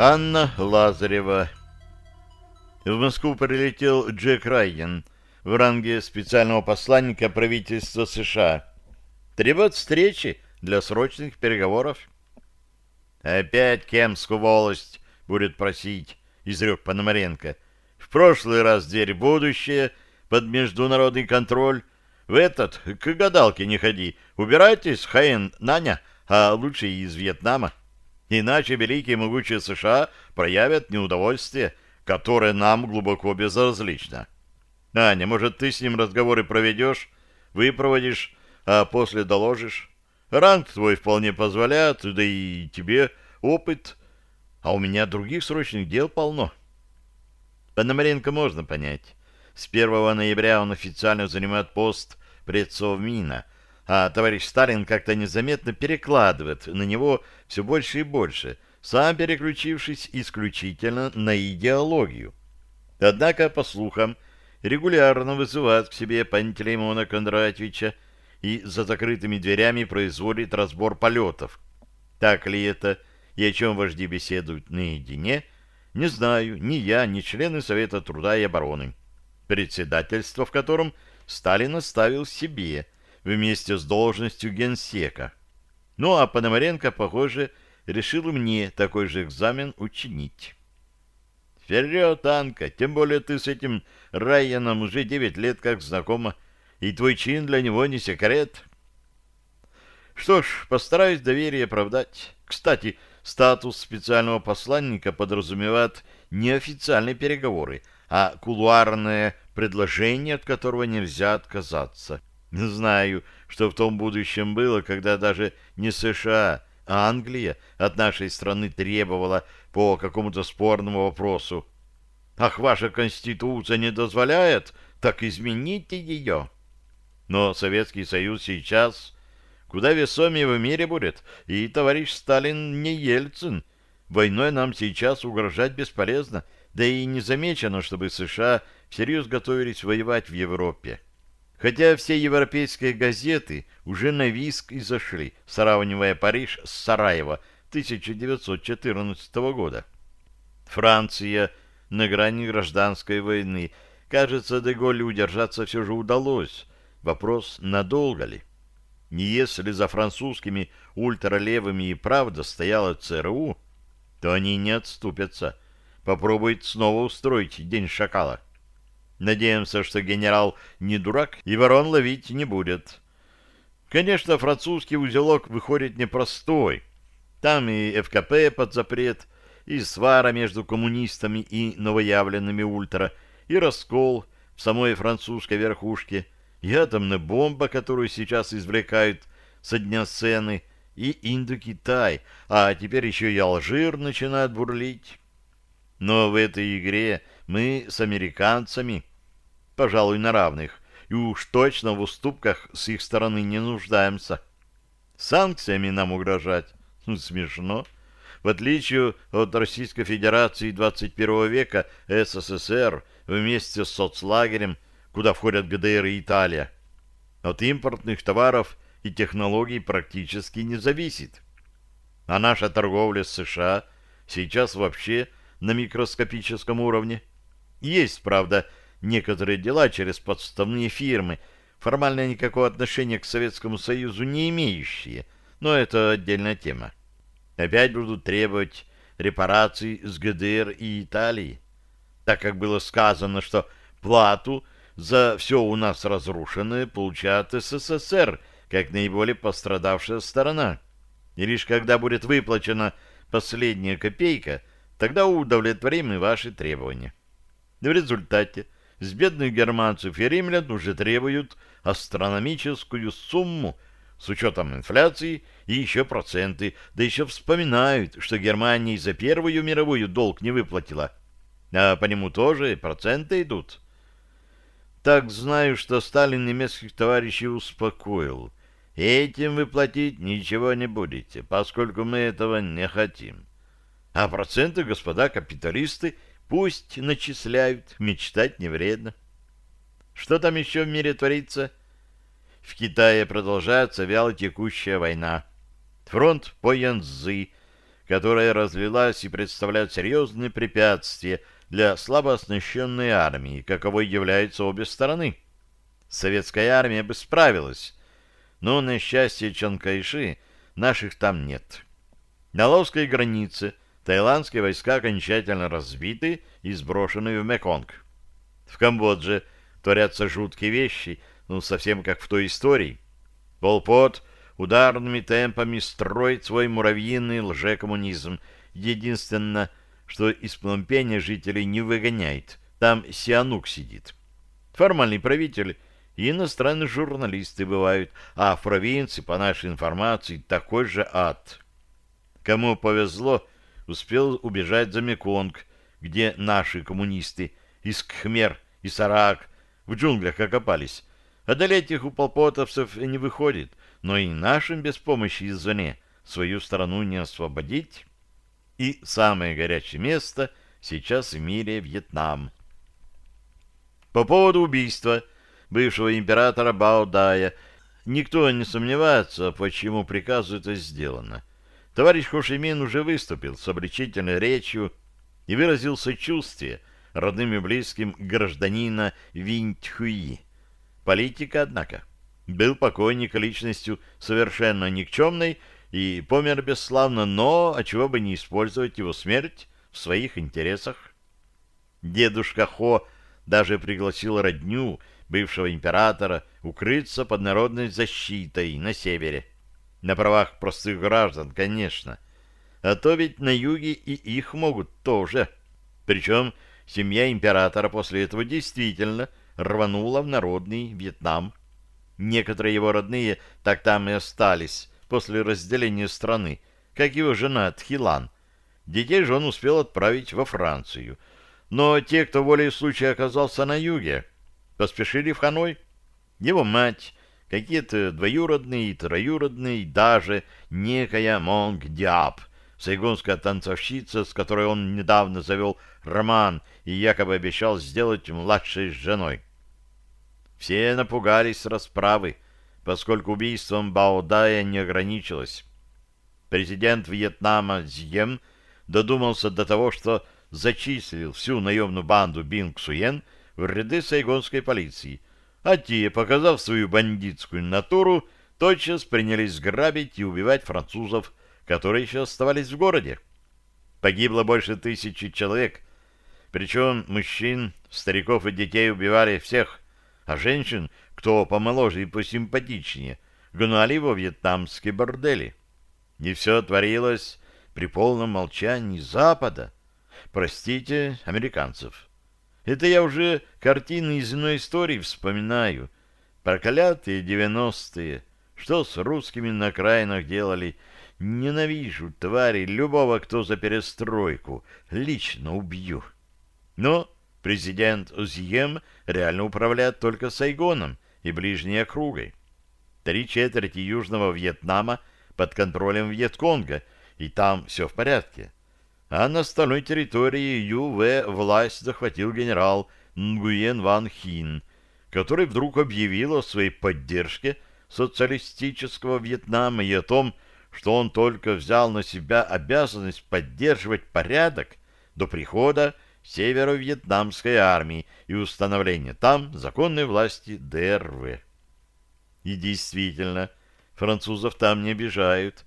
Анна Лазарева. В Москву прилетел Джек Райен в ранге специального посланника правительства США. Требует встречи для срочных переговоров. «Опять Кемскую волость будет просить», — изрек Пономаренко. «В прошлый раз дверь будущее под международный контроль. В этот к гадалке не ходи. Убирайтесь, Хаен, Наня, а лучше из Вьетнама. Иначе великие и могучие США проявят неудовольствие, которое нам глубоко безразлично. Аня, может, ты с ним разговоры проведешь, выпроводишь, а после доложишь? Ранг твой вполне позволяет, да и тебе опыт, а у меня других срочных дел полно. Пономаренко можно понять. С 1 ноября он официально занимает пост предсовмина, а товарищ Сталин как-то незаметно перекладывает на него все больше и больше, сам переключившись исключительно на идеологию. Однако, по слухам, регулярно вызывает к себе Пантелеймона Кондратьевича и за закрытыми дверями производит разбор полетов. Так ли это и о чем вожди беседуют наедине, не знаю ни я, ни члены Совета труда и обороны, председательство в котором Сталин оставил себе вместе с должностью генсека. Ну а Пономаренко, похоже, решил мне такой же экзамен учинить. Вперед, Анка, тем более ты с этим Райаном уже девять лет как знакома, и твой чин для него не секрет. Что ж, постараюсь доверие оправдать. Кстати, статус специального посланника подразумевает не официальные переговоры, а кулуарное предложение, от которого нельзя отказаться. Знаю, что в том будущем было, когда даже не США, а Англия от нашей страны требовала по какому-то спорному вопросу. Ах, ваша конституция не дозволяет, так измените ее. Но Советский Союз сейчас куда весомее в мире будет, и товарищ Сталин не Ельцин. Войной нам сейчас угрожать бесполезно, да и не замечено, чтобы США всерьез готовились воевать в Европе. Хотя все европейские газеты уже на виск и зашли, сравнивая Париж с Сараево 1914 года. Франция на грани гражданской войны. Кажется, Деголю удержаться все же удалось, Вопрос, надолго ли? Не если за французскими ультралевыми и правда стояла ЦРУ, то они не отступятся. Попробует снова устроить День шакала. Надеемся, что генерал не дурак и ворон ловить не будет. Конечно, французский узелок выходит непростой. Там и ФКП под запрет, и свара между коммунистами и новоявленными ультра, и раскол в самой французской верхушке – и атомная бомба, которую сейчас извлекают со дня сцены, и Индокитай, а теперь еще и Алжир начинает бурлить. Но в этой игре мы с американцами, пожалуй, на равных, и уж точно в уступках с их стороны не нуждаемся. Санкциями нам угрожать? Ну, смешно. В отличие от Российской Федерации 21 века, СССР вместе с соцлагерем – куда входят ГДР и Италия, от импортных товаров и технологий практически не зависит. А наша торговля с США сейчас вообще на микроскопическом уровне. Есть, правда, некоторые дела через подставные фирмы, формально никакого отношения к Советскому Союзу не имеющие, но это отдельная тема. Опять будут требовать репараций с ГДР и Италии, так как было сказано, что плату – за все у нас разрушенное получает СССР, как наиболее пострадавшая сторона. И лишь когда будет выплачена последняя копейка, тогда удовлетворим и ваши требования. В результате с бедных германцев и римлян уже требуют астрономическую сумму с учетом инфляции и еще проценты, да еще вспоминают, что Германия за Первую мировую долг не выплатила, а по нему тоже проценты идут. Так знаю, что Сталин немецких товарищей успокоил. Этим вы платить ничего не будете, поскольку мы этого не хотим. А проценты, господа капиталисты, пусть начисляют, мечтать не вредно. Что там еще в мире творится? В Китае продолжается вяло текущая война. Фронт по Янцзы, которая разлилась и представляет серьезные препятствия для слабо оснащенной армии, каковой являются обе стороны. Советская армия бы справилась, но, на счастье Чанкайши, наших там нет. На Ловской границе таиландские войска окончательно разбиты и сброшены в Меконг. В Камбодже творятся жуткие вещи, ну, совсем как в той истории. Полпот ударными темпами строит свой муравьиный лжекоммунизм. Единственное, что из Пномпеня жителей не выгоняет. Там Сианук сидит. Формальный правитель и иностранные журналисты бывают, а в провинции, по нашей информации, такой же ад. Кому повезло, успел убежать за Меконг, где наши коммунисты из Кхмер и Сарак в джунглях окопались. Одолеть их у полпотовцев не выходит, но и нашим без помощи извне свою страну не освободить. И самое горячее место сейчас в мире Вьетнам. По поводу убийства – бывшего императора Баодая. Никто не сомневается, почему приказу это сделано. Товарищ Хошимин уже выступил с обличительной речью и выразил сочувствие родным и близким гражданина Винтхуи. Политика, однако, был покойник личностью совершенно никчемной и помер бесславно, но а чего бы не использовать его смерть в своих интересах. Дедушка Хо даже пригласил родню бывшего императора укрыться под народной защитой на севере. На правах простых граждан, конечно. А то ведь на юге и их могут тоже. Причем семья императора после этого действительно рванула в народный Вьетнам. Некоторые его родные так там и остались после разделения страны, как его жена Тхилан. Детей же он успел отправить во Францию. Но те, кто волей случая оказался на юге, поспешили в Ханой. Его мать, какие-то двоюродные и троюродные, даже некая Монг Диаб, сайгонская танцовщица, с которой он недавно завел роман и якобы обещал сделать младшей женой. Все напугались расправы, поскольку убийством Баодая не ограничилось. Президент Вьетнама Зьем додумался до того, что зачислил всю наемную банду Бинг Суен – в ряды сайгонской полиции, а те, показав свою бандитскую натуру, тотчас принялись грабить и убивать французов, которые еще оставались в городе. Погибло больше тысячи человек, причем мужчин, стариков и детей убивали всех, а женщин, кто помоложе и посимпатичнее, гнали во вьетнамские бордели. И все творилось при полном молчании Запада. Простите, американцев. Это я уже картины из иной истории вспоминаю. Проклятые девяностые. Что с русскими на окраинах делали? Ненавижу, твари, любого, кто за перестройку. Лично убью. Но президент Узьем реально управляет только Сайгоном и ближней округой. Три четверти Южного Вьетнама под контролем Вьетконга, и там все в порядке а на остальной территории ЮВ власть захватил генерал Нгуен Ван Хин, который вдруг объявил о своей поддержке социалистического Вьетнама и о том, что он только взял на себя обязанность поддерживать порядок до прихода северо-вьетнамской армии и установления там законной власти ДРВ. И действительно, французов там не обижают.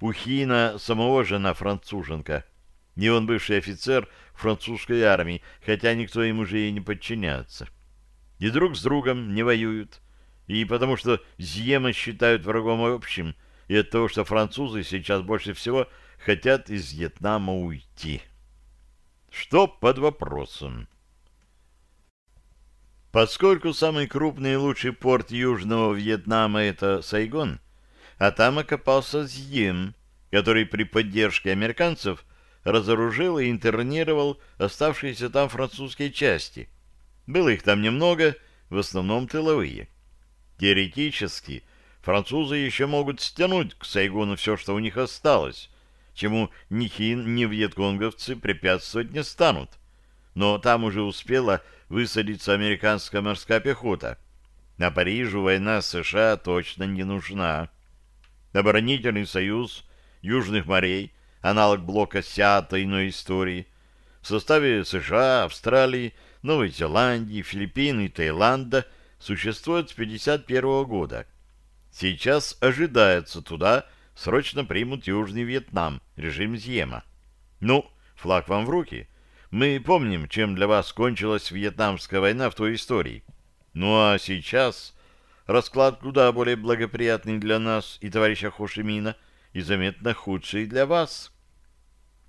У Хина самого жена француженка – не он бывший офицер французской армии, хотя никто им уже и не подчиняется. И друг с другом не воюют. И потому что Зьема считают врагом общим, и от того, что французы сейчас больше всего хотят из Вьетнама уйти. Что под вопросом? Поскольку самый крупный и лучший порт Южного Вьетнама — это Сайгон, а там окопался Зьем, который при поддержке американцев — разоружил и интернировал оставшиеся там французские части. Было их там немного, в основном тыловые. Теоретически, французы еще могут стянуть к Сайгону все, что у них осталось, чему ни хин, ни вьетконговцы препятствовать не станут. Но там уже успела высадиться американская морская пехота. На Парижу война США точно не нужна. Оборонительный союз Южных морей – аналог блока Сиата иной истории, в составе США, Австралии, Новой Зеландии, Филиппин и Таиланда существует с 1951 года. Сейчас ожидается туда срочно примут Южный Вьетнам, режим Зьема. Ну, флаг вам в руки. Мы помним, чем для вас кончилась Вьетнамская война в той истории. Ну а сейчас расклад куда более благоприятный для нас и товарища Хошимина, и заметно худший для вас.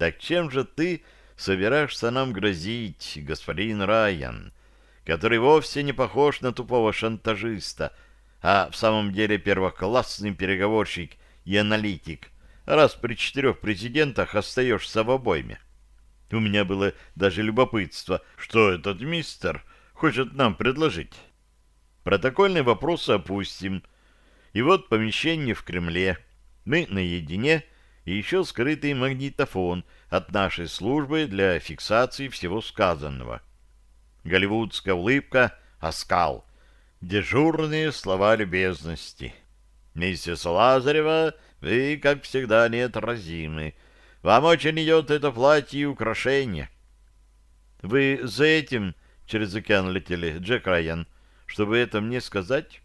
Так чем же ты собираешься нам грозить, господин Райан, который вовсе не похож на тупого шантажиста, а в самом деле первоклассный переговорщик и аналитик, раз при четырех президентах остаешься в обойме? У меня было даже любопытство, что этот мистер хочет нам предложить. Протокольные вопросы опустим. И вот помещение в Кремле. Мы наедине и еще скрытый магнитофон от нашей службы для фиксации всего сказанного. Голливудская улыбка, оскал. Дежурные слова любезности. Миссис Лазарева, вы, как всегда, неотразимы. Вам очень идет это платье и украшение. Вы за этим через океан летели, Джек Райан, чтобы это мне сказать?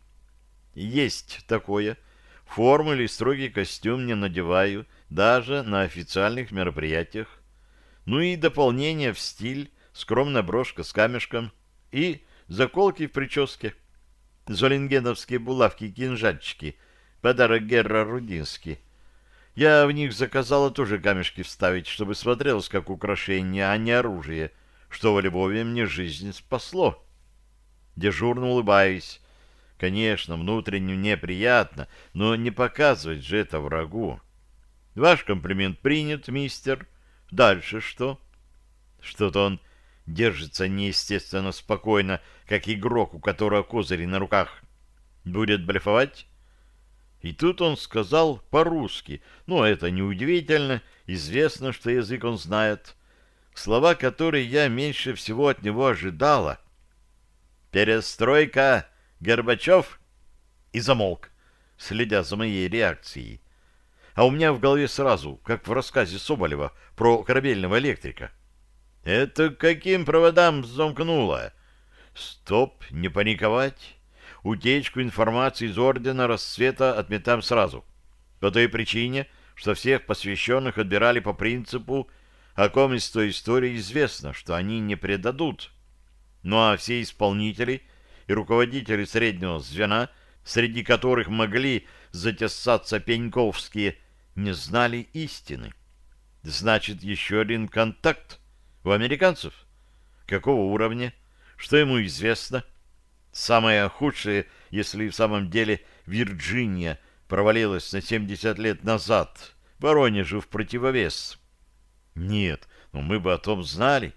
Есть такое. Форму или строгий костюм не надеваю, даже на официальных мероприятиях. Ну и дополнение в стиль, скромная брошка с камешком и заколки в прическе. Золингеновские булавки-кинжальчики, подарок Герра Рудински. Я в них заказала тоже камешки вставить, чтобы смотрелось как украшение, а не оружие, что во Львове мне жизнь спасло. Дежурно улыбаюсь. Конечно, внутренне неприятно, но не показывать же это врагу. Ваш комплимент принят, мистер. Дальше что? Что-то он держится неестественно спокойно, как игрок, у которого козыри на руках. Будет блефовать? И тут он сказал по-русски. Ну, это неудивительно, известно, что язык он знает. Слова, которые я меньше всего от него ожидала. «Перестройка! Горбачев!» И замолк, следя за моей реакцией. А у меня в голове сразу, как в рассказе Соболева про корабельного электрика. «Это каким проводам замкнуло?» «Стоп, не паниковать!» утечку информации из Ордена Рассвета отметаем сразу. По той причине, что всех посвященных отбирали по принципу, о ком из той истории известно, что они не предадут. Ну а все исполнители и руководители среднего звена, среди которых могли затесаться пеньковские, не знали истины. Значит, еще один контакт у американцев. Какого уровня? Что ему известно? — Самое худшее, если в самом деле Вирджиния провалилась на 70 лет назад, Воронежу в противовес. Нет, но мы бы о том знали.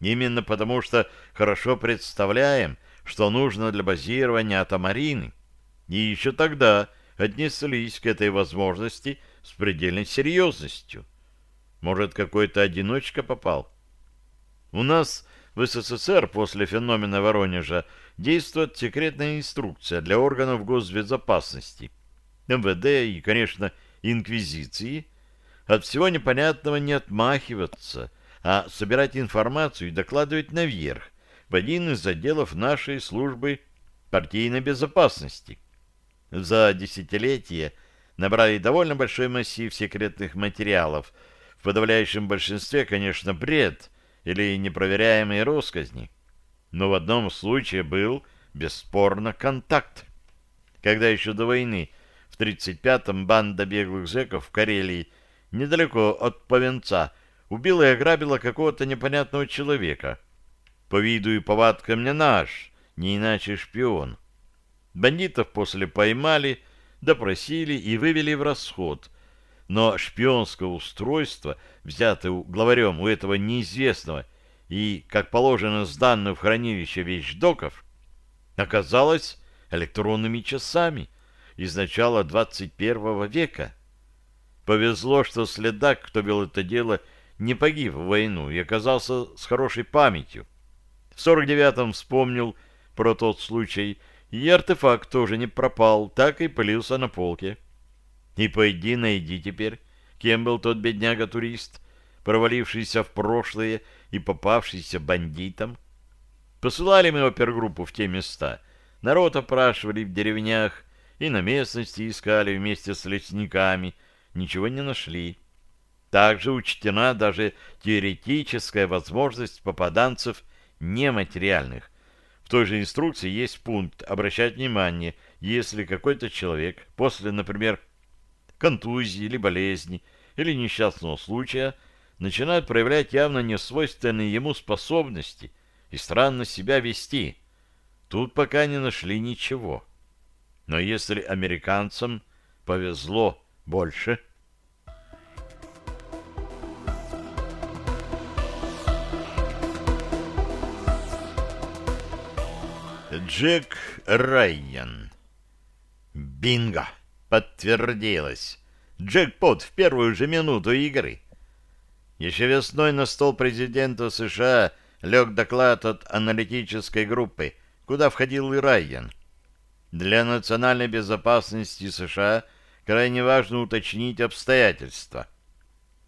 Именно потому, что хорошо представляем, что нужно для базирования атомарины. И еще тогда отнеслись к этой возможности с предельной серьезностью. Может, какой-то одиночка попал? У нас в СССР после феномена Воронежа действует секретная инструкция для органов госбезопасности, МВД и, конечно, Инквизиции. От всего непонятного не отмахиваться, а собирать информацию и докладывать наверх, в один из отделов нашей службы партийной безопасности. За десятилетие набрали довольно большой массив секретных материалов, в подавляющем большинстве, конечно, бред – или непроверяемые росказни. Но в одном случае был бесспорно контакт. Когда еще до войны в 35-м банда беглых зэков в Карелии недалеко от Повенца убила и ограбила какого-то непонятного человека. По виду и повадкам не наш, не иначе шпион. Бандитов после поймали, допросили и вывели в расход – но шпионское устройство, взятое главарем у этого неизвестного и, как положено, сданное в хранилище вещдоков, оказалось электронными часами из начала 21 века. Повезло, что следак, кто вел это дело, не погиб в войну и оказался с хорошей памятью. В 49-м вспомнил про тот случай, и артефакт тоже не пропал, так и пылился на полке. И пойди найди теперь, кем был тот бедняга-турист, провалившийся в прошлое и попавшийся бандитом. Посылали мы опергруппу в те места. Народ опрашивали в деревнях и на местности искали вместе с лесниками. Ничего не нашли. Также учтена даже теоретическая возможность попаданцев нематериальных. В той же инструкции есть пункт обращать внимание, если какой-то человек после, например, контузии или болезни или несчастного случая начинает проявлять явно несвойственные ему способности и странно себя вести. Тут пока не нашли ничего. Но если американцам повезло больше – Джек Райан. Бинго! Подтвердилось. Джекпот в первую же минуту игры. Еще весной на стол президента США лег доклад от аналитической группы, куда входил и Райан. Для национальной безопасности США крайне важно уточнить обстоятельства.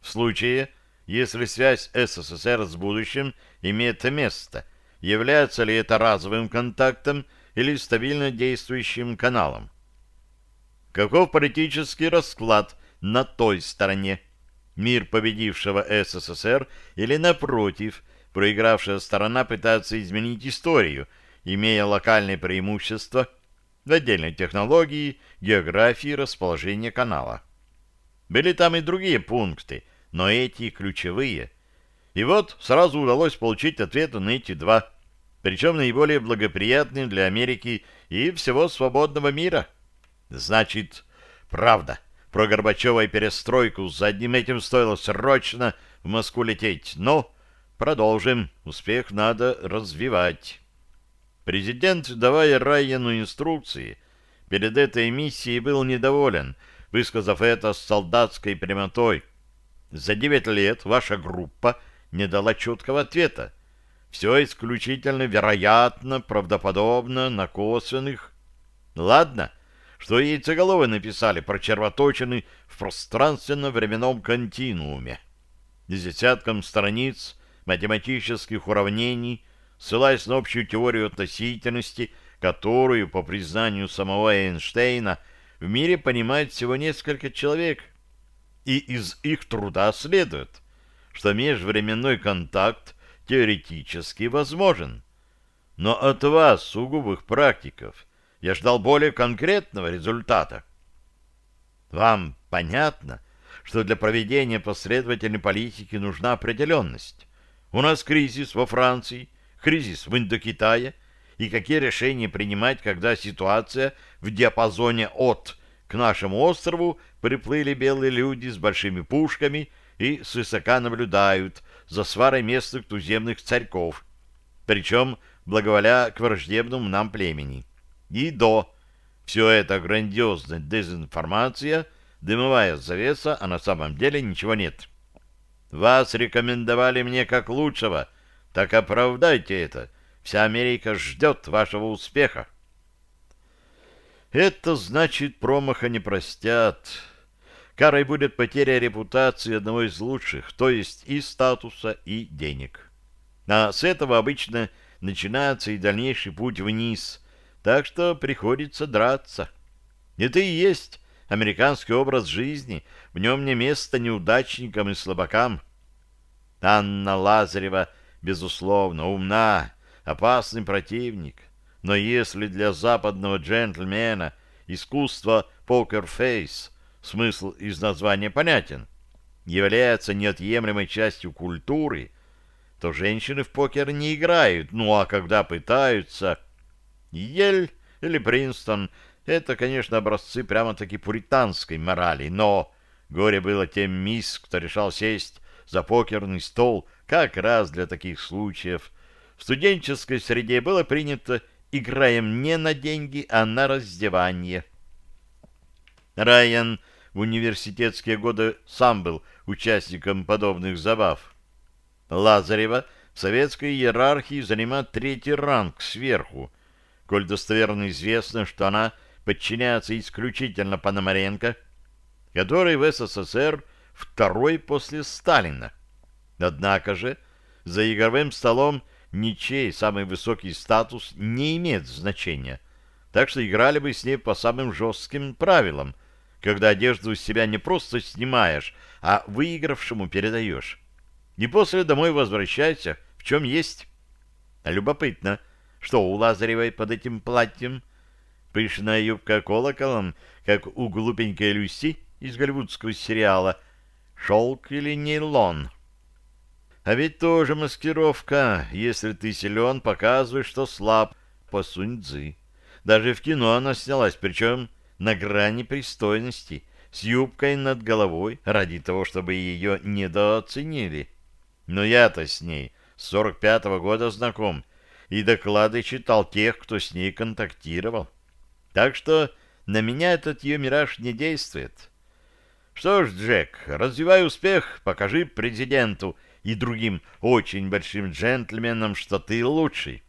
В случае, если связь СССР с будущим имеет место, является ли это разовым контактом или стабильно действующим каналом. Каков политический расклад на той стороне? Мир победившего СССР или, напротив, проигравшая сторона пытается изменить историю, имея локальные преимущества в отдельной технологии, географии, расположения канала. Были там и другие пункты, но эти ключевые – и вот сразу удалось получить ответы на эти два, причем наиболее благоприятные для Америки и всего свободного мира. Значит, правда, про Горбачева и перестройку за одним этим стоило срочно в Москву лететь. Но продолжим, успех надо развивать. Президент, давая Райану инструкции, перед этой миссией был недоволен, высказав это с солдатской прямотой. За девять лет ваша группа — не дала четкого ответа. Все исключительно вероятно, правдоподобно, на косвенных. Ладно, что яйцеголовы написали про червоточины в пространственно-временном континууме. Десятком страниц математических уравнений, ссылаясь на общую теорию относительности, которую, по признанию самого Эйнштейна, в мире понимает всего несколько человек. И из их труда следует – что межвременной контакт теоретически возможен. Но от вас, сугубых практиков, я ждал более конкретного результата. Вам понятно, что для проведения последовательной политики нужна определенность. У нас кризис во Франции, кризис в Индокитае, и какие решения принимать, когда ситуация в диапазоне от к нашему острову приплыли белые люди с большими пушками и свысока наблюдают за сварой местных туземных царьков, причем благоволя к враждебному нам племени. И до. Все это грандиозная дезинформация, дымовая завеса, а на самом деле ничего нет. Вас рекомендовали мне как лучшего, так оправдайте это. Вся Америка ждет вашего успеха. Это значит, промаха не простят. Карой будет потеря репутации одного из лучших, то есть и статуса, и денег. А с этого обычно начинается и дальнейший путь вниз, так что приходится драться. Это и есть американский образ жизни, в нем не место неудачникам и слабакам. Анна Лазарева, безусловно, умна, опасный противник, но если для западного джентльмена искусство покер-фейс — смысл из названия понятен, является неотъемлемой частью культуры, то женщины в покер не играют. Ну а когда пытаются... Ель или Принстон — это, конечно, образцы прямо-таки пуританской морали, но горе было тем мисс, кто решал сесть за покерный стол как раз для таких случаев. В студенческой среде было принято «играем не на деньги, а на раздевание». Райан в университетские годы сам был участником подобных забав. Лазарева в советской иерархии занимает третий ранг сверху, коль достоверно известно, что она подчиняется исключительно Пономаренко, который в СССР второй после Сталина. Однако же за игровым столом ничей самый высокий статус не имеет значения, так что играли бы с ней по самым жестким правилам, когда одежду с себя не просто снимаешь, а выигравшему передаешь. И после домой возвращайся, в чем есть. Любопытно, что у Лазаревой под этим платьем? Пышная юбка колоколом, как у глупенькой Люси из голливудского сериала «Шелк или нейлон?» А ведь тоже маскировка. Если ты силен, показывай, что слаб. По Сунь-Дзы. Даже в кино она снялась, причем на грани пристойности, с юбкой над головой, ради того, чтобы ее недооценили. Но я-то с ней с 45-го года знаком, и доклады читал тех, кто с ней контактировал. Так что на меня этот ее мираж не действует. Что ж, Джек, развивай успех, покажи президенту и другим очень большим джентльменам, что ты лучший.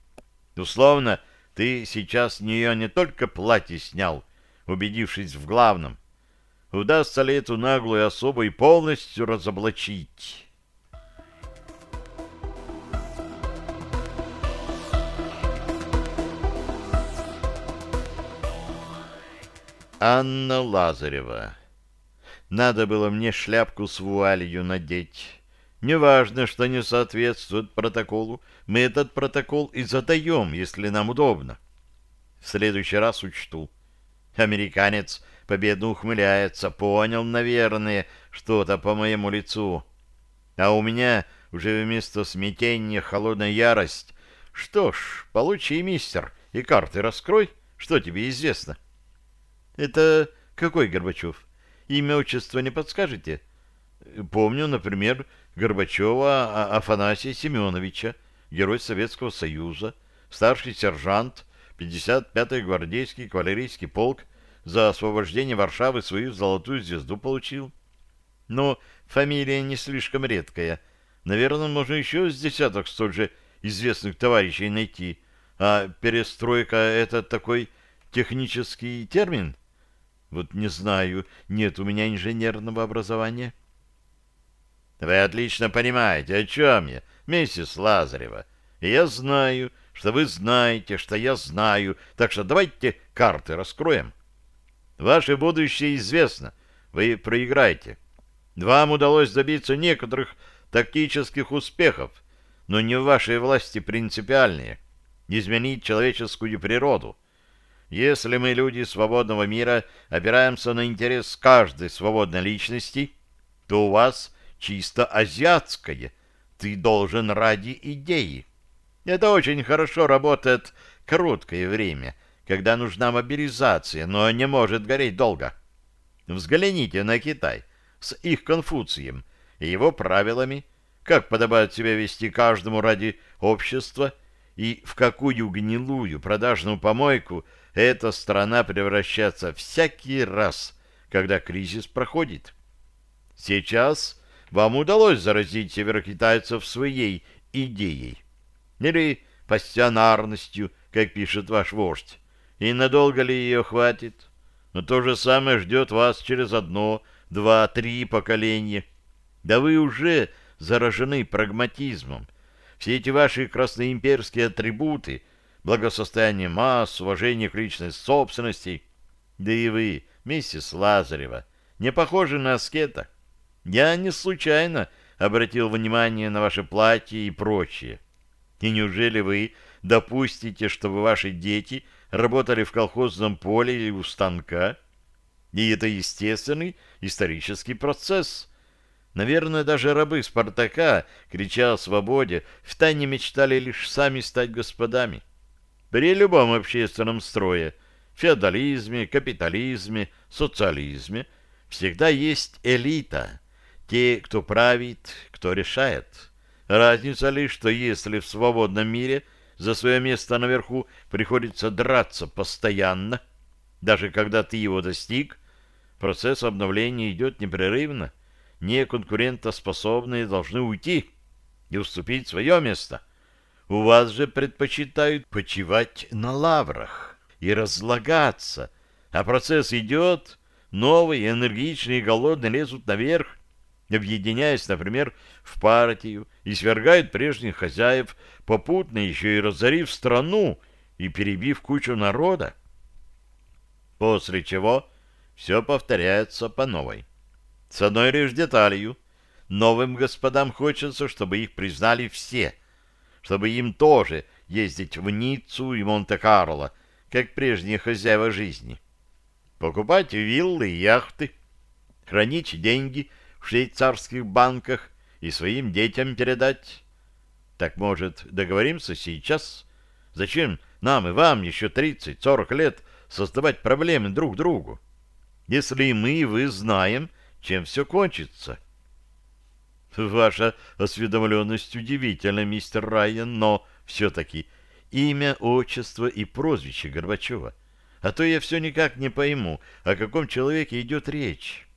Условно, ты сейчас с нее не только платье снял, убедившись в главном. Удастся ли эту наглую особу и полностью разоблачить? Анна Лазарева. Надо было мне шляпку с вуалью надеть. Неважно, что не соответствует протоколу, мы этот протокол и задаем, если нам удобно. В следующий раз учту. Американец победно ухмыляется, понял, наверное, что-то по моему лицу. А у меня уже вместо смятения холодная ярость. Что ж, получи, мистер, и карты раскрой, что тебе известно. — это какой Горбачев? Имя, отчество не подскажете? Помню, например, Горбачева а-, Афанасия Семеновича, герой Советского Союза, старший сержант, 55-й гвардейский кавалерийский полк, за освобождение Варшавы свою золотую звезду получил. Но фамилия не слишком редкая. Наверное, можно еще с десяток столь же известных товарищей найти. А перестройка — это такой технический термин? Вот не знаю, нет у меня инженерного образования. Вы отлично понимаете, о чем я, миссис Лазарева. Я знаю, что вы знаете, что я знаю, так что давайте карты раскроем. Ваше будущее известно, вы проиграете. Вам удалось добиться некоторых тактических успехов, но не в вашей власти принципиальные. Изменить человеческую природу. Если мы, люди свободного мира, опираемся на интерес каждой свободной личности, то у вас чисто азиатское. Ты должен ради идеи. Это очень хорошо работает короткое время, когда нужна мобилизация, но не может гореть долго. Взгляните на Китай с их Конфуцием и его правилами, как подобает себя вести каждому ради общества и в какую гнилую продажную помойку – эта страна превращается всякий раз, когда кризис проходит. Сейчас вам удалось заразить северокитайцев своей идеей. Или пассионарностью, как пишет ваш вождь. И надолго ли ее хватит? Но то же самое ждет вас через одно, два, три поколения. Да вы уже заражены прагматизмом. Все эти ваши красноимперские атрибуты — благосостояние масс, уважение к личной собственности. Да и вы, миссис Лазарева, не похожи на аскета. Я не случайно обратил внимание на ваше платье и прочее. И неужели вы допустите, чтобы ваши дети работали в колхозном поле или у станка? И это естественный исторический процесс. Наверное, даже рабы Спартака, крича о свободе, втайне мечтали лишь сами стать господами. При любом общественном строе, феодализме, капитализме, социализме, всегда есть элита, те, кто правит, кто решает. Разница лишь, что если в свободном мире за свое место наверху приходится драться постоянно, даже когда ты его достиг, процесс обновления идет непрерывно, неконкурентоспособные должны уйти и уступить свое место – у вас же предпочитают почивать на лаврах и разлагаться, а процесс идет, новые, энергичные и голодные лезут наверх. Объединяясь, например, в партию и свергают прежних хозяев, попутно еще и разорив страну и перебив кучу народа. После чего все повторяется по новой. С одной лишь деталью. Новым господам хочется, чтобы их признали все, чтобы им тоже ездить в Ниццу и Монте-Карло, как прежние хозяева жизни. Покупать виллы и яхты, хранить деньги в швейцарских банках и своим детям передать. Так, может, договоримся сейчас? Зачем нам и вам еще 30-40 лет создавать проблемы друг другу? Если мы и вы знаем, чем все кончится. Ваша осведомленность удивительна, мистер Райан, но все-таки имя, отчество и прозвище Горбачева. А то я все никак не пойму, о каком человеке идет речь.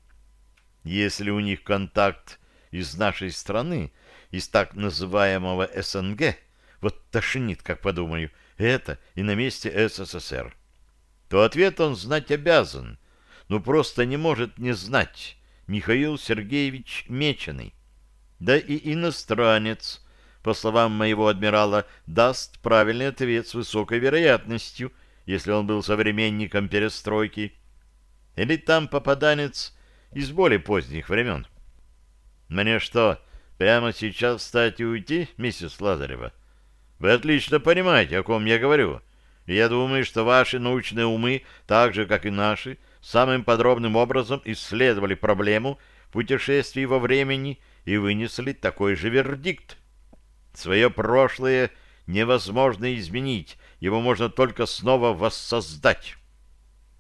Если у них контакт из нашей страны, из так называемого СНГ, вот тошнит, как подумаю, это и на месте СССР, то ответ он знать обязан, но просто не может не знать Михаил Сергеевич Меченый. Да и иностранец, по словам моего адмирала, даст правильный ответ с высокой вероятностью, если он был современником перестройки. Или там попаданец из более поздних времен. Мне что, прямо сейчас встать и уйти, миссис Лазарева? Вы отлично понимаете, о ком я говорю. я думаю, что ваши научные умы, так же, как и наши, самым подробным образом исследовали проблему путешествий во времени и вынесли такой же вердикт. Свое прошлое невозможно изменить, его можно только снова воссоздать.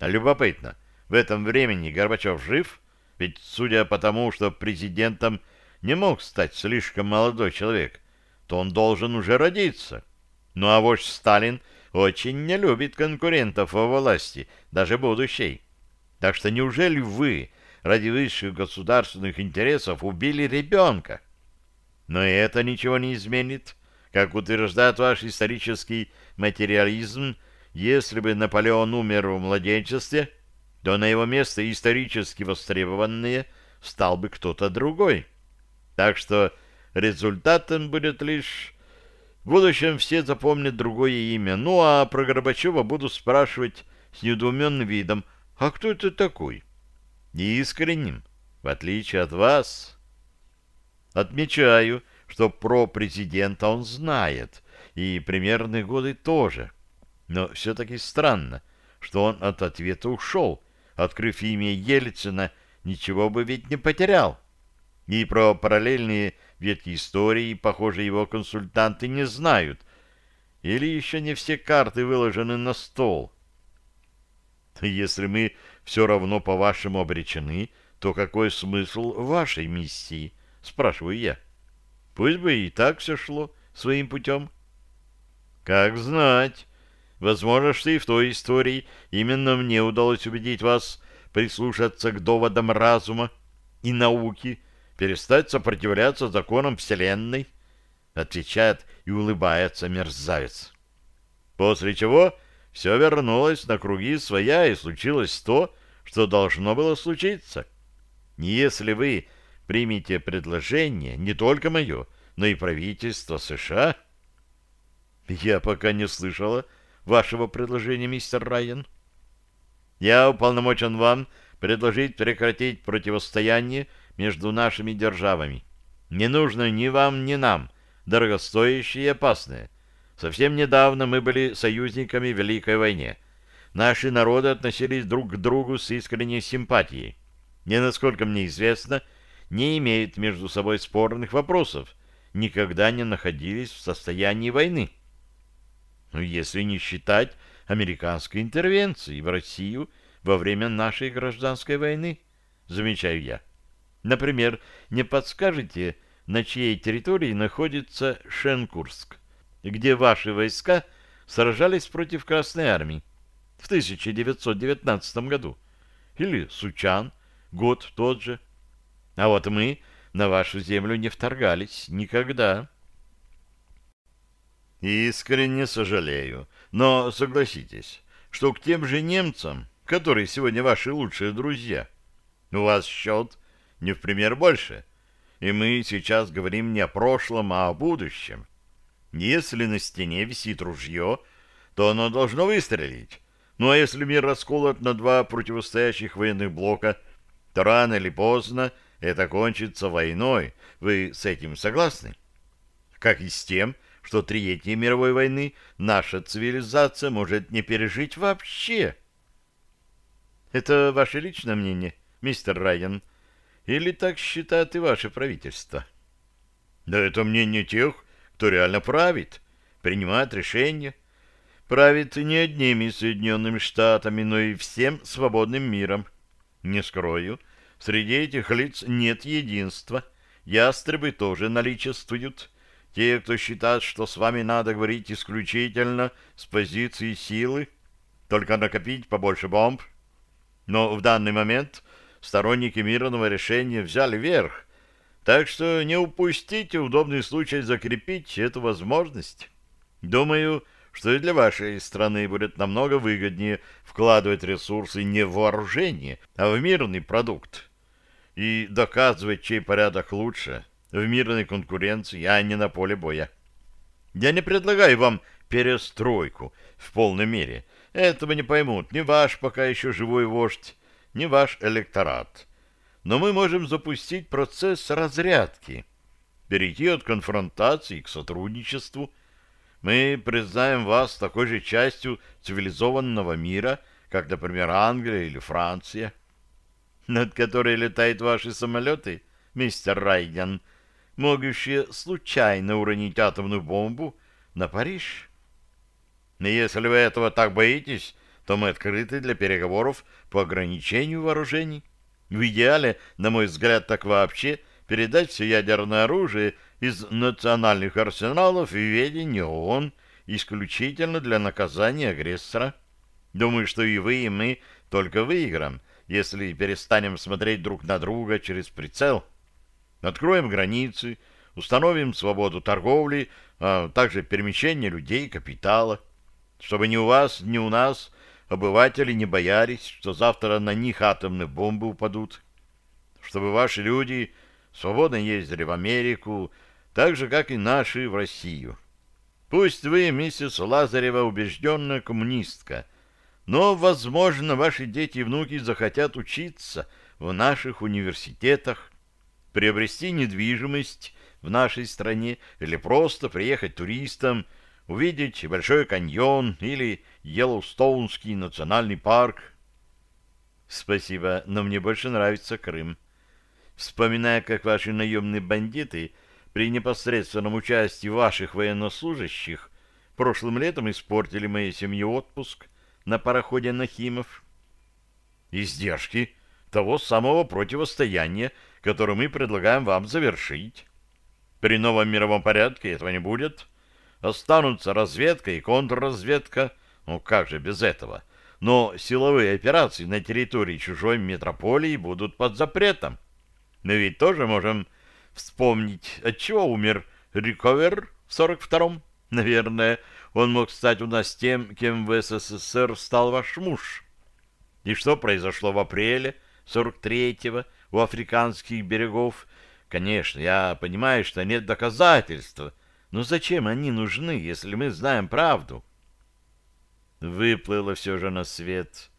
Любопытно, в этом времени Горбачев жив? Ведь, судя по тому, что президентом не мог стать слишком молодой человек, то он должен уже родиться. Ну а вождь Сталин очень не любит конкурентов во власти, даже будущей. Так что неужели вы ради высших государственных интересов убили ребенка? Но и это ничего не изменит. Как утверждает ваш исторический материализм, если бы Наполеон умер в младенчестве, то на его место исторически востребованные стал бы кто-то другой. Так что результатом будет лишь... В будущем все запомнят другое имя. Ну, а про Горбачева буду спрашивать с недоуменным видом, а кто это такой? Неискренним, в отличие от вас. Отмечаю, что про президента он знает, и примерные годы тоже. Но все-таки странно, что он от ответа ушел, открыв имя Ельцина, ничего бы ведь не потерял. И про параллельные ветки истории, похоже, его консультанты не знают. Или еще не все карты выложены на стол. Если мы все равно по-вашему обречены, то какой смысл вашей миссии? Спрашиваю я. Пусть бы и так все шло своим путем. Как знать. Возможно, что и в той истории именно мне удалось убедить вас прислушаться к доводам разума и науки, перестать сопротивляться законам Вселенной, отвечает и улыбается мерзавец. После чего все вернулось на круги своя, и случилось то, что должно было случиться. Если вы примете предложение, не только мое, но и правительство США... Я пока не слышала вашего предложения, мистер Райан. Я уполномочен вам предложить прекратить противостояние между нашими державами. Не нужно ни вам, ни нам, дорогостоящее и опасное. Совсем недавно мы были союзниками в Великой войне. Наши народы относились друг к другу с искренней симпатией. Не насколько мне известно, не имеют между собой спорных вопросов, никогда не находились в состоянии войны. Ну, если не считать американской интервенции в Россию во время нашей гражданской войны, замечаю я. Например, не подскажете, на чьей территории находится Шенкурск? где ваши войска сражались против Красной Армии в 1919 году. Или Сучан, год тот же. А вот мы на вашу землю не вторгались никогда. Искренне сожалею, но согласитесь, что к тем же немцам, которые сегодня ваши лучшие друзья, у вас счет не в пример больше, И мы сейчас говорим не о прошлом, а о будущем. Если на стене висит ружье, то оно должно выстрелить. Ну а если мир расколот на два противостоящих военных блока, то рано или поздно это кончится войной. Вы с этим согласны? Как и с тем, что Третьей мировой войны наша цивилизация может не пережить вообще. Это ваше личное мнение, мистер Райан? Или так считает и ваше правительство? Да это мнение тех, кто реально правит, принимает решения. Правит не одними Соединенными Штатами, но и всем свободным миром. Не скрою, среди этих лиц нет единства. Ястребы тоже наличествуют. Те, кто считает, что с вами надо говорить исключительно с позиции силы, только накопить побольше бомб. Но в данный момент сторонники мирного решения взяли верх, так что не упустите удобный случай закрепить эту возможность. Думаю, что и для вашей страны будет намного выгоднее вкладывать ресурсы не в вооружение, а в мирный продукт. И доказывать, чей порядок лучше – в мирной конкуренции, а не на поле боя. Я не предлагаю вам перестройку в полной мере. Этого не поймут ни ваш пока еще живой вождь, ни ваш электорат. Но мы можем запустить процесс разрядки, перейти от конфронтации к сотрудничеству. Мы признаем вас такой же частью цивилизованного мира, как, например, Англия или Франция, над которой летают ваши самолеты, мистер Райден, — могущие случайно уронить атомную бомбу на Париж. Но если вы этого так боитесь, то мы открыты для переговоров по ограничению вооружений. В идеале, на мой взгляд, так вообще передать все ядерное оружие из национальных арсеналов в ведение ООН исключительно для наказания агрессора. Думаю, что и вы, и мы только выиграем, если перестанем смотреть друг на друга через прицел. Откроем границы, установим свободу торговли, а также перемещение людей капитала, чтобы ни у вас, ни у нас обыватели не боялись, что завтра на них атомные бомбы упадут, чтобы ваши люди свободно ездили в Америку, так же, как и наши в Россию. Пусть вы, миссис Лазарева, убежденная коммунистка, но, возможно, ваши дети и внуки захотят учиться в наших университетах, приобрести недвижимость в нашей стране или просто приехать туристам, увидеть Большой каньон или Йеллоустоунский национальный парк. Спасибо, но мне больше нравится Крым. Вспоминая, как ваши наемные бандиты при непосредственном участии ваших военнослужащих прошлым летом испортили моей семье отпуск на пароходе Нахимов. Издержки того самого противостояния, которое мы предлагаем вам завершить. При новом мировом порядке этого не будет. Останутся разведка и контрразведка. Ну как же без этого? Но силовые операции на территории чужой метрополии будут под запретом. Мы ведь тоже можем вспомнить, от чего умер Риковер в 42-м. Наверное, он мог стать у нас тем, кем в СССР стал ваш муж. И что произошло в апреле 43-го у африканских берегов. Конечно, я понимаю, что нет доказательств, но зачем они нужны, если мы знаем правду? Выплыло все же на свет.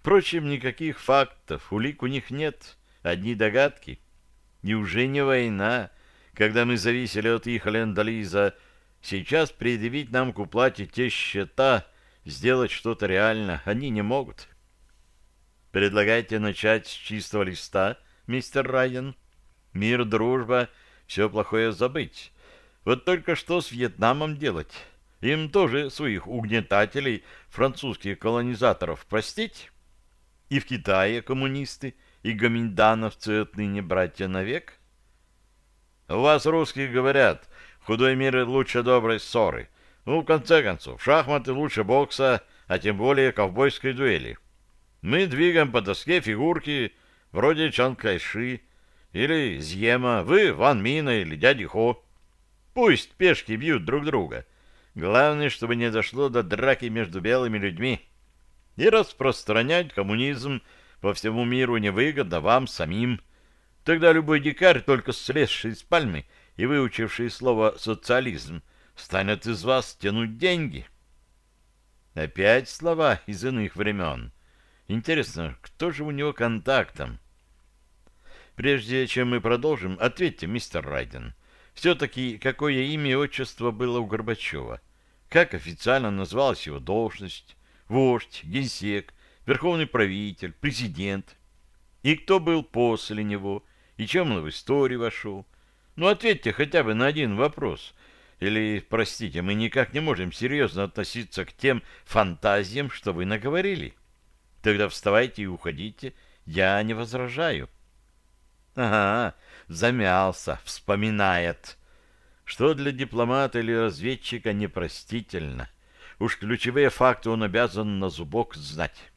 Впрочем, никаких фактов, улик у них нет, одни догадки. Неужели не война, когда мы зависели от их ленд-лиза, сейчас предъявить нам к уплате те счета, сделать что-то реально, они не могут. Предлагайте начать с чистого листа, мистер Райан. Мир, дружба, все плохое забыть. Вот только что с Вьетнамом делать? Им тоже своих угнетателей, французских колонизаторов, простить? И в Китае коммунисты и гоминдановцы отныне братья навек? У вас русские говорят, худой мир лучше доброй ссоры. Ну, в конце концов, шахматы лучше бокса, а тем более ковбойской дуэли. Мы двигаем по доске фигурки вроде Чан Кайши или Зьема, вы Ван Мина или Дяди Хо. Пусть пешки бьют друг друга. Главное, чтобы не дошло до драки между белыми людьми. И распространять коммунизм по всему миру невыгодно вам самим. Тогда любой дикарь, только слезший с пальмы и выучивший слово «социализм», станет из вас тянуть деньги. Опять слова из иных времен. Интересно, кто же у него контактом? Прежде чем мы продолжим, ответьте, мистер Райден. Все-таки какое имя и отчество было у Горбачева? Как официально называлась его должность? Вождь, генсек, верховный правитель, президент? И кто был после него? И чем он в историю вошел? Ну, ответьте хотя бы на один вопрос. Или, простите, мы никак не можем серьезно относиться к тем фантазиям, что вы наговорили. Тогда вставайте и уходите. Я не возражаю. Ага, замялся, вспоминает. Что для дипломата или разведчика непростительно. Уж ключевые факты он обязан на зубок знать.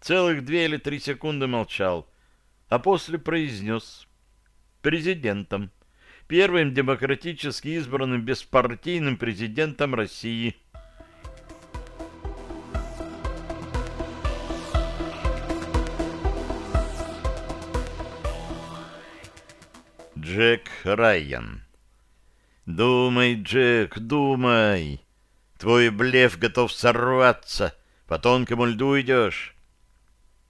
Целых две или три секунды молчал, а после произнес президентом, первым демократически избранным беспартийным президентом России. Джек Райан Думай, Джек, думай. Твой блеф готов сорваться, по тонкому льду идешь.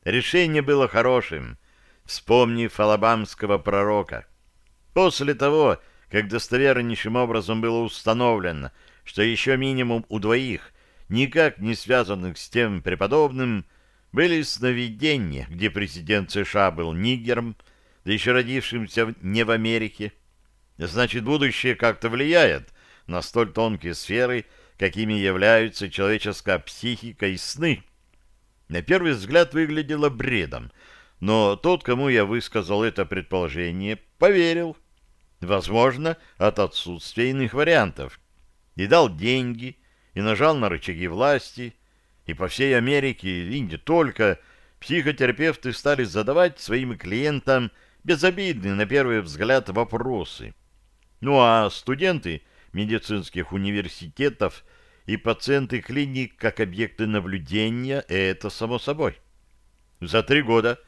Решение было хорошим, вспомнив алабамского пророка. После того, как достовернейшим образом было установлено, что еще минимум у двоих, никак не связанных с тем преподобным, были сновидения, где президент США был нигером, да еще родившимся не в Америке. Значит, будущее как-то влияет на столь тонкие сферы, какими являются человеческая психика и сны. На первый взгляд выглядело бредом, но тот, кому я высказал это предположение, поверил. Возможно, от отсутствия иных вариантов. И дал деньги, и нажал на рычаги власти, и по всей Америке, и не только, психотерапевты стали задавать своим клиентам безобидные, на первый взгляд, вопросы. Ну а студенты медицинских университетов и пациенты клиник как объекты наблюдения – это само собой. За три года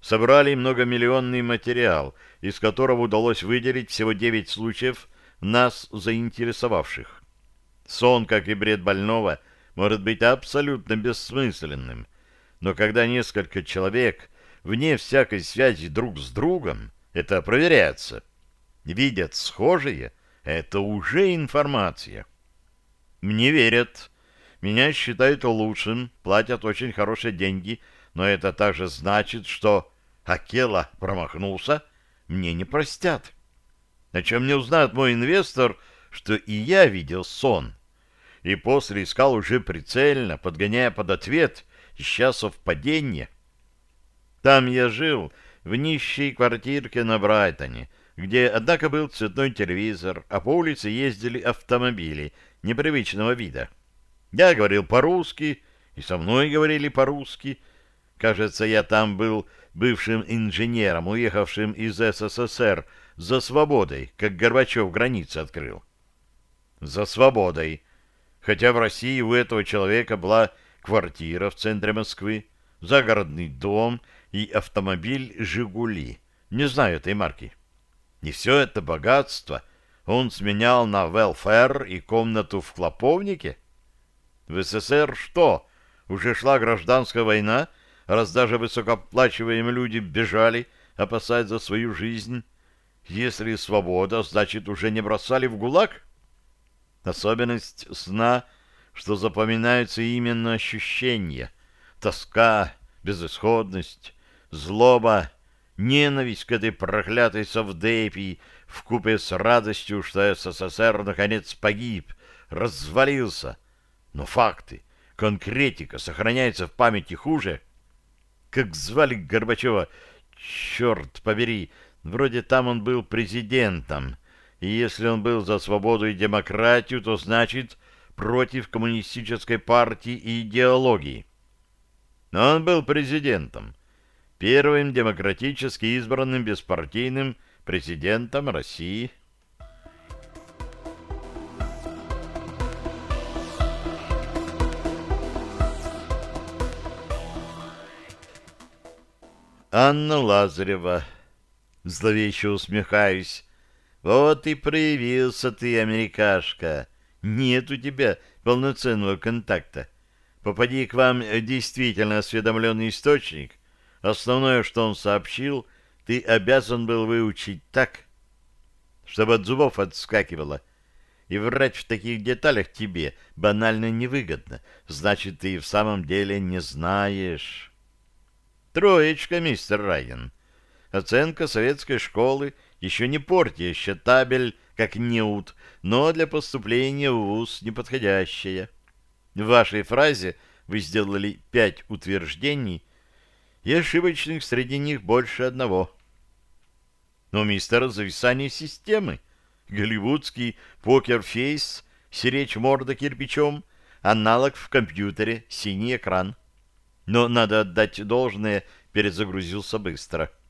собрали многомиллионный материал, из которого удалось выделить всего 9 случаев, нас заинтересовавших. Сон, как и бред больного, может быть абсолютно бессмысленным, но когда несколько человек, вне всякой связи друг с другом, это проверяется, видят схожие, это уже информация. Мне верят. Меня считают лучшим, платят очень хорошие деньги, но это также значит, что Акела промахнулся, мне не простят. О чем не узнает мой инвестор, что и я видел сон. И после искал уже прицельно, подгоняя под ответ, ища совпадения. Там я жил, в нищей квартирке на Брайтоне, где, однако, был цветной телевизор, а по улице ездили автомобили непривычного вида. Я говорил по-русски, и со мной говорили по-русски. Кажется, я там был бывшим инженером, уехавшим из СССР за свободой, как Горбачев границы открыл. За свободой. Хотя в России у этого человека была квартира в центре Москвы, загородный дом и автомобиль «Жигули». Не знаю этой марки. И все это богатство он сменял на велфер и комнату в Клоповнике? В СССР что, уже шла гражданская война, раз даже высокоплачиваемые люди бежали, опасаясь за свою жизнь? Если свобода, значит, уже не бросали в ГУЛАГ? Особенность сна, что запоминаются именно ощущения. Тоска, безысходность, злоба, Ненависть к этой проклятой совдепии вкупе с радостью, что СССР наконец погиб, развалился. Но факты, конкретика сохраняется в памяти хуже. Как звали Горбачева? Черт побери, вроде там он был президентом. И если он был за свободу и демократию, то значит против коммунистической партии и идеологии. Но он был президентом первым демократически избранным беспартийным президентом России. Анна Лазарева. Зловеще усмехаюсь. Вот и проявился ты, америкашка. Нет у тебя полноценного контакта. Попади к вам действительно осведомленный источник, основное, что он сообщил, ты обязан был выучить так, чтобы от зубов отскакивало. И врать в таких деталях тебе банально невыгодно. Значит, ты в самом деле не знаешь. Троечка, мистер Райан. Оценка советской школы еще не портящая табель, как неуд, но для поступления в ВУЗ неподходящая. В вашей фразе вы сделали пять утверждений, и ошибочных среди них больше одного. Но мистер зависание системы, голливудский покерфейс, сиречь морда кирпичом, аналог в компьютере, синий экран. Но надо отдать должное, перезагрузился быстро. —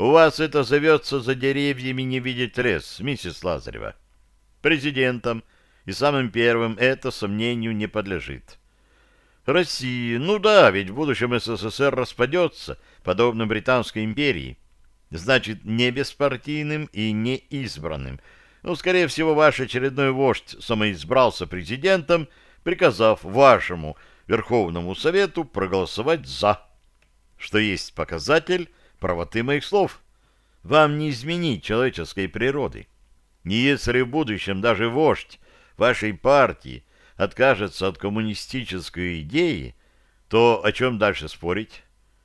у вас это зовется за деревьями не видеть лес, миссис Лазарева. Президентом и самым первым это сомнению не подлежит. Россия, ну да, ведь в будущем СССР распадется, подобно Британской империи. Значит, не беспартийным и не избранным. Ну, скорее всего, ваш очередной вождь самоизбрался президентом, приказав вашему Верховному Совету проголосовать «за», что есть показатель правоты моих слов. Вам не изменить человеческой природы. Не если в будущем даже вождь вашей партии откажется от коммунистической идеи, то о чем дальше спорить?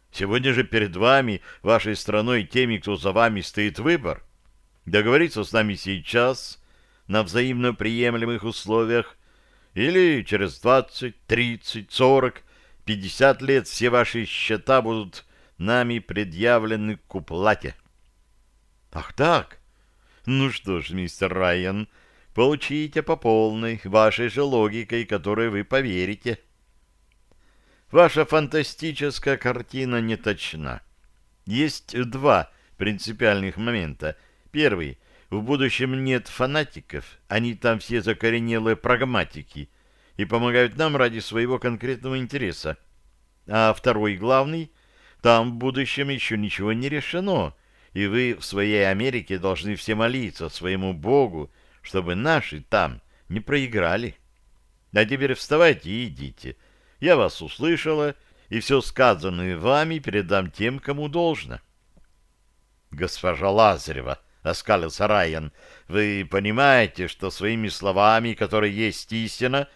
Сегодня же перед вами, вашей страной, теми, кто за вами стоит выбор. Договориться с нами сейчас на взаимно приемлемых условиях или через 20, 30, 40, 50 лет все ваши счета будут нами предъявлены к уплате. Ах так? Ну что ж, мистер Райан, получите по полной вашей же логикой, которой вы поверите. Ваша фантастическая картина не точна. Есть два принципиальных момента. Первый. В будущем нет фанатиков, они там все закоренелые прагматики и помогают нам ради своего конкретного интереса. А второй главный — там в будущем еще ничего не решено, и вы в своей Америке должны все молиться своему Богу, чтобы наши там не проиграли. А теперь вставайте и идите. Я вас услышала, и все сказанное вами передам тем, кому должно. Госпожа Лазарева, — оскалился Райан, — вы понимаете, что своими словами, которые есть истина,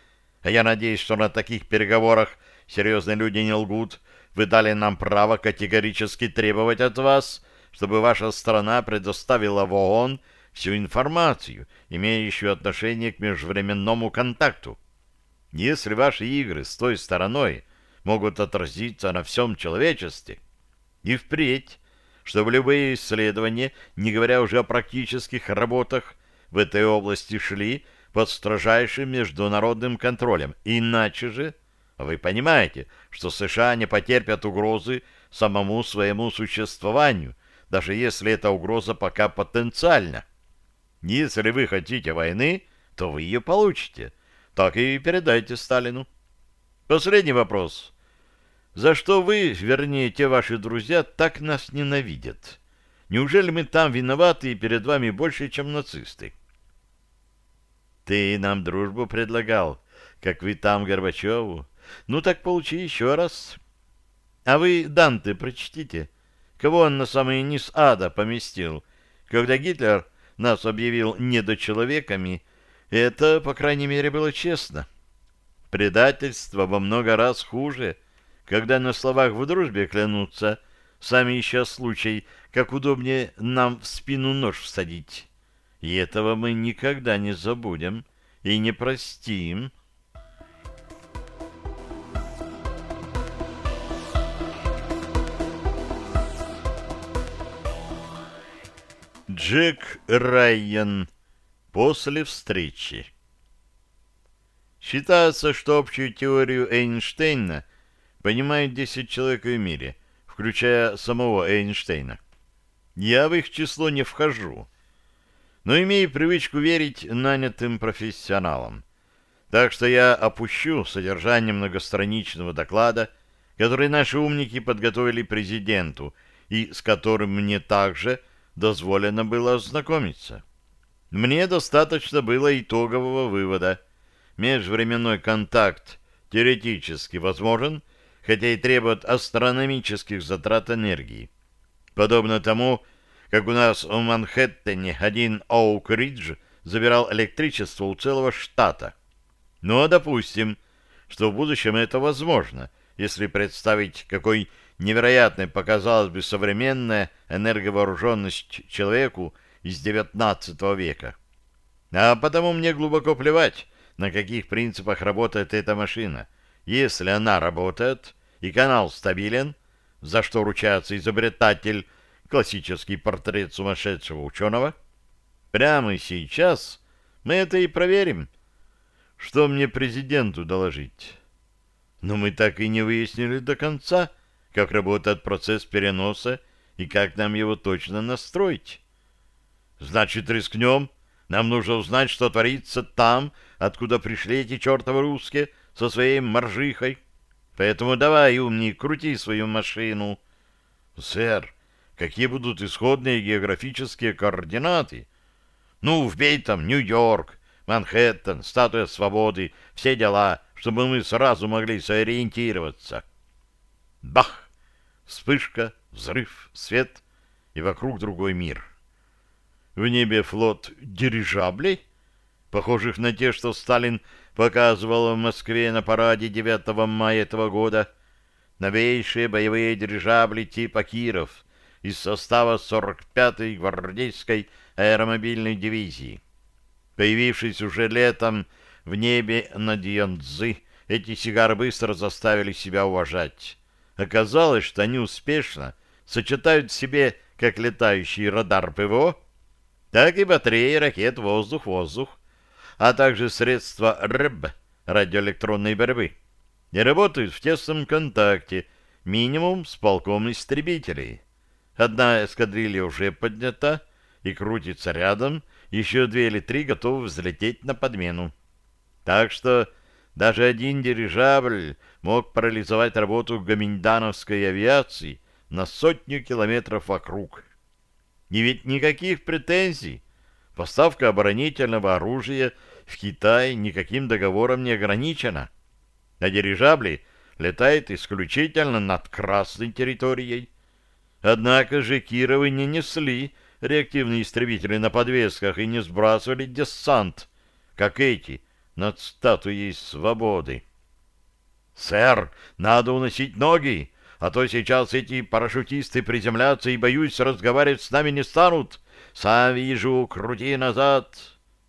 а я надеюсь, что на таких переговорах серьезные люди не лгут, вы дали нам право категорически требовать от вас, чтобы ваша страна предоставила в ООН всю информацию, имеющую отношение к межвременному контакту. Если ваши игры с той стороной могут отразиться на всем человечестве, и впредь, чтобы любые исследования, не говоря уже о практических работах, в этой области шли под строжайшим международным контролем. Иначе же вы понимаете, что США не потерпят угрозы самому своему существованию, даже если эта угроза пока потенциальна. Если вы хотите войны, то вы ее получите. Так и передайте Сталину. Последний вопрос. За что вы, вернее, те ваши друзья, так нас ненавидят? Неужели мы там виноваты и перед вами больше, чем нацисты? Ты нам дружбу предлагал, как вы там Горбачеву. Ну так получи еще раз. А вы Данте прочтите. Кого он на самый низ ада поместил? Когда Гитлер нас объявил недочеловеками, это, по крайней мере, было честно. Предательство во много раз хуже, когда на словах в дружбе клянутся, сами ища случай, как удобнее нам в спину нож всадить. И этого мы никогда не забудем и не простим. Джек Райан после встречи. Считается, что общую теорию Эйнштейна понимают 10 человек в мире, включая самого Эйнштейна. Я в их число не вхожу, но имею привычку верить нанятым профессионалам. Так что я опущу содержание многостраничного доклада, который наши умники подготовили президенту – и с которым мне также дозволено было ознакомиться. Мне достаточно было итогового вывода. Межвременной контакт теоретически возможен, хотя и требует астрономических затрат энергии. Подобно тому, как у нас в Манхэттене один Оук-Ридж забирал электричество у целого штата. Но допустим, что в будущем это возможно, если представить, какой невероятной показалась бы современная энерговооруженность человеку из XIX века. А потому мне глубоко плевать, на каких принципах работает эта машина. Если она работает и канал стабилен, за что ручается изобретатель, классический портрет сумасшедшего ученого, прямо сейчас мы это и проверим. Что мне президенту доложить? Но мы так и не выяснили до конца, как работает процесс переноса и как нам его точно настроить. Значит, рискнем. Нам нужно узнать, что творится там, откуда пришли эти чертовы русские со своей моржихой. Поэтому давай, умник, крути свою машину. Сэр, какие будут исходные географические координаты? Ну, вбей там Нью-Йорк, Манхэттен, Статуя Свободы, все дела, чтобы мы сразу могли сориентироваться. Бах! Вспышка, взрыв, свет, и вокруг другой мир. В небе флот дирижаблей, похожих на те, что Сталин показывал в Москве на параде 9 мая этого года. Новейшие боевые дирижабли типа «Киров» из состава 45-й гвардейской аэромобильной дивизии. Появившись уже летом в небе над Янцзы, эти сигары быстро заставили себя уважать. Оказалось, что они успешно сочетают в себе как летающий радар ПВО, так и батареи ракет «Воздух-воздух», а также средства РЭБ радиоэлектронной борьбы, и работают в тесном контакте минимум с полком истребителей. Одна эскадрилья уже поднята и крутится рядом, еще две или три готовы взлететь на подмену. Так что даже один дирижабль мог парализовать работу гоминдановской авиации на сотню километров вокруг. И ведь никаких претензий. Поставка оборонительного оружия в Китай никаким договором не ограничена. А дирижабли летает исключительно над красной территорией. Однако же Кировы не несли реактивные истребители на подвесках и не сбрасывали десант, как эти, над статуей свободы. «Сэр, надо уносить ноги, а то сейчас эти парашютисты приземлятся и, боюсь, разговаривать с нами не станут. Сам вижу, крути назад!»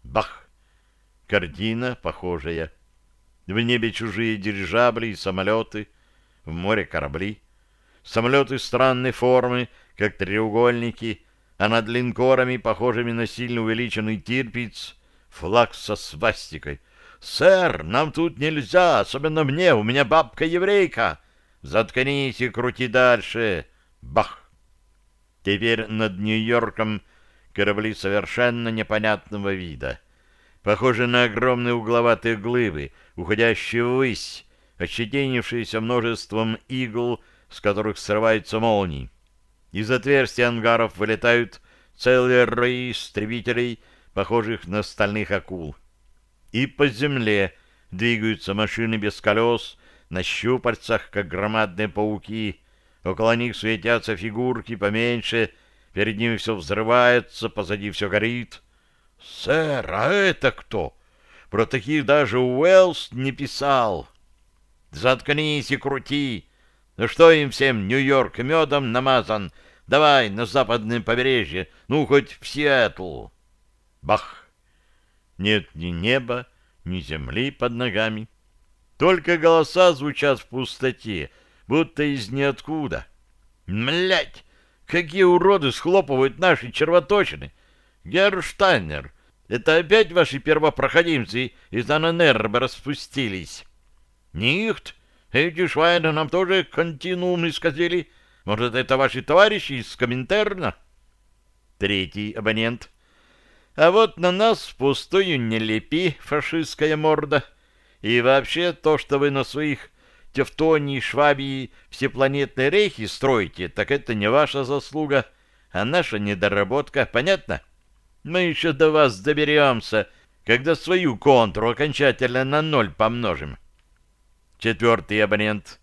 Бах! Картина похожая. В небе чужие дирижабли и самолеты, в море корабли. Самолеты странной формы, как треугольники, а над линкорами, похожими на сильно увеличенный тирпиц, флаг со свастикой. «Сэр, нам тут нельзя, особенно мне, у меня бабка-еврейка!» «Заткнись и крути дальше!» Бах! Теперь над Нью-Йорком корабли совершенно непонятного вида. Похожи на огромные угловатые глыбы, уходящие ввысь, ощетинившиеся множеством игл, с которых срываются молнии. Из отверстий ангаров вылетают целые рои истребителей, похожих на стальных акул. И по земле двигаются машины без колес, на щупальцах, как громадные пауки. Около них светятся фигурки поменьше, перед ними все взрывается, позади все горит. «Сэр, а это кто? Про таких даже Уэллс не писал». «Заткнись и крути!» Ну что им всем Нью-Йорк медом намазан? Давай на западное побережье, ну хоть в Сиэтл. Бах! Нет ни неба, ни земли под ногами. Только голоса звучат в пустоте, будто из ниоткуда. Млять! Какие уроды схлопывают наши червоточины! Герштайнер, это опять ваши первопроходимцы из Анненерба распустились? Нихт! Эти швайны нам тоже континуум исказили. Может, это ваши товарищи из Коминтерна? Третий абонент. А вот на нас пустую не лепи, фашистская морда. И вообще то, что вы на своих Тевтонии, Швабии, всепланетные рейхи строите, так это не ваша заслуга, а наша недоработка, понятно? Мы еще до вас доберемся, когда свою контру окончательно на ноль помножим. Четвертый абонент.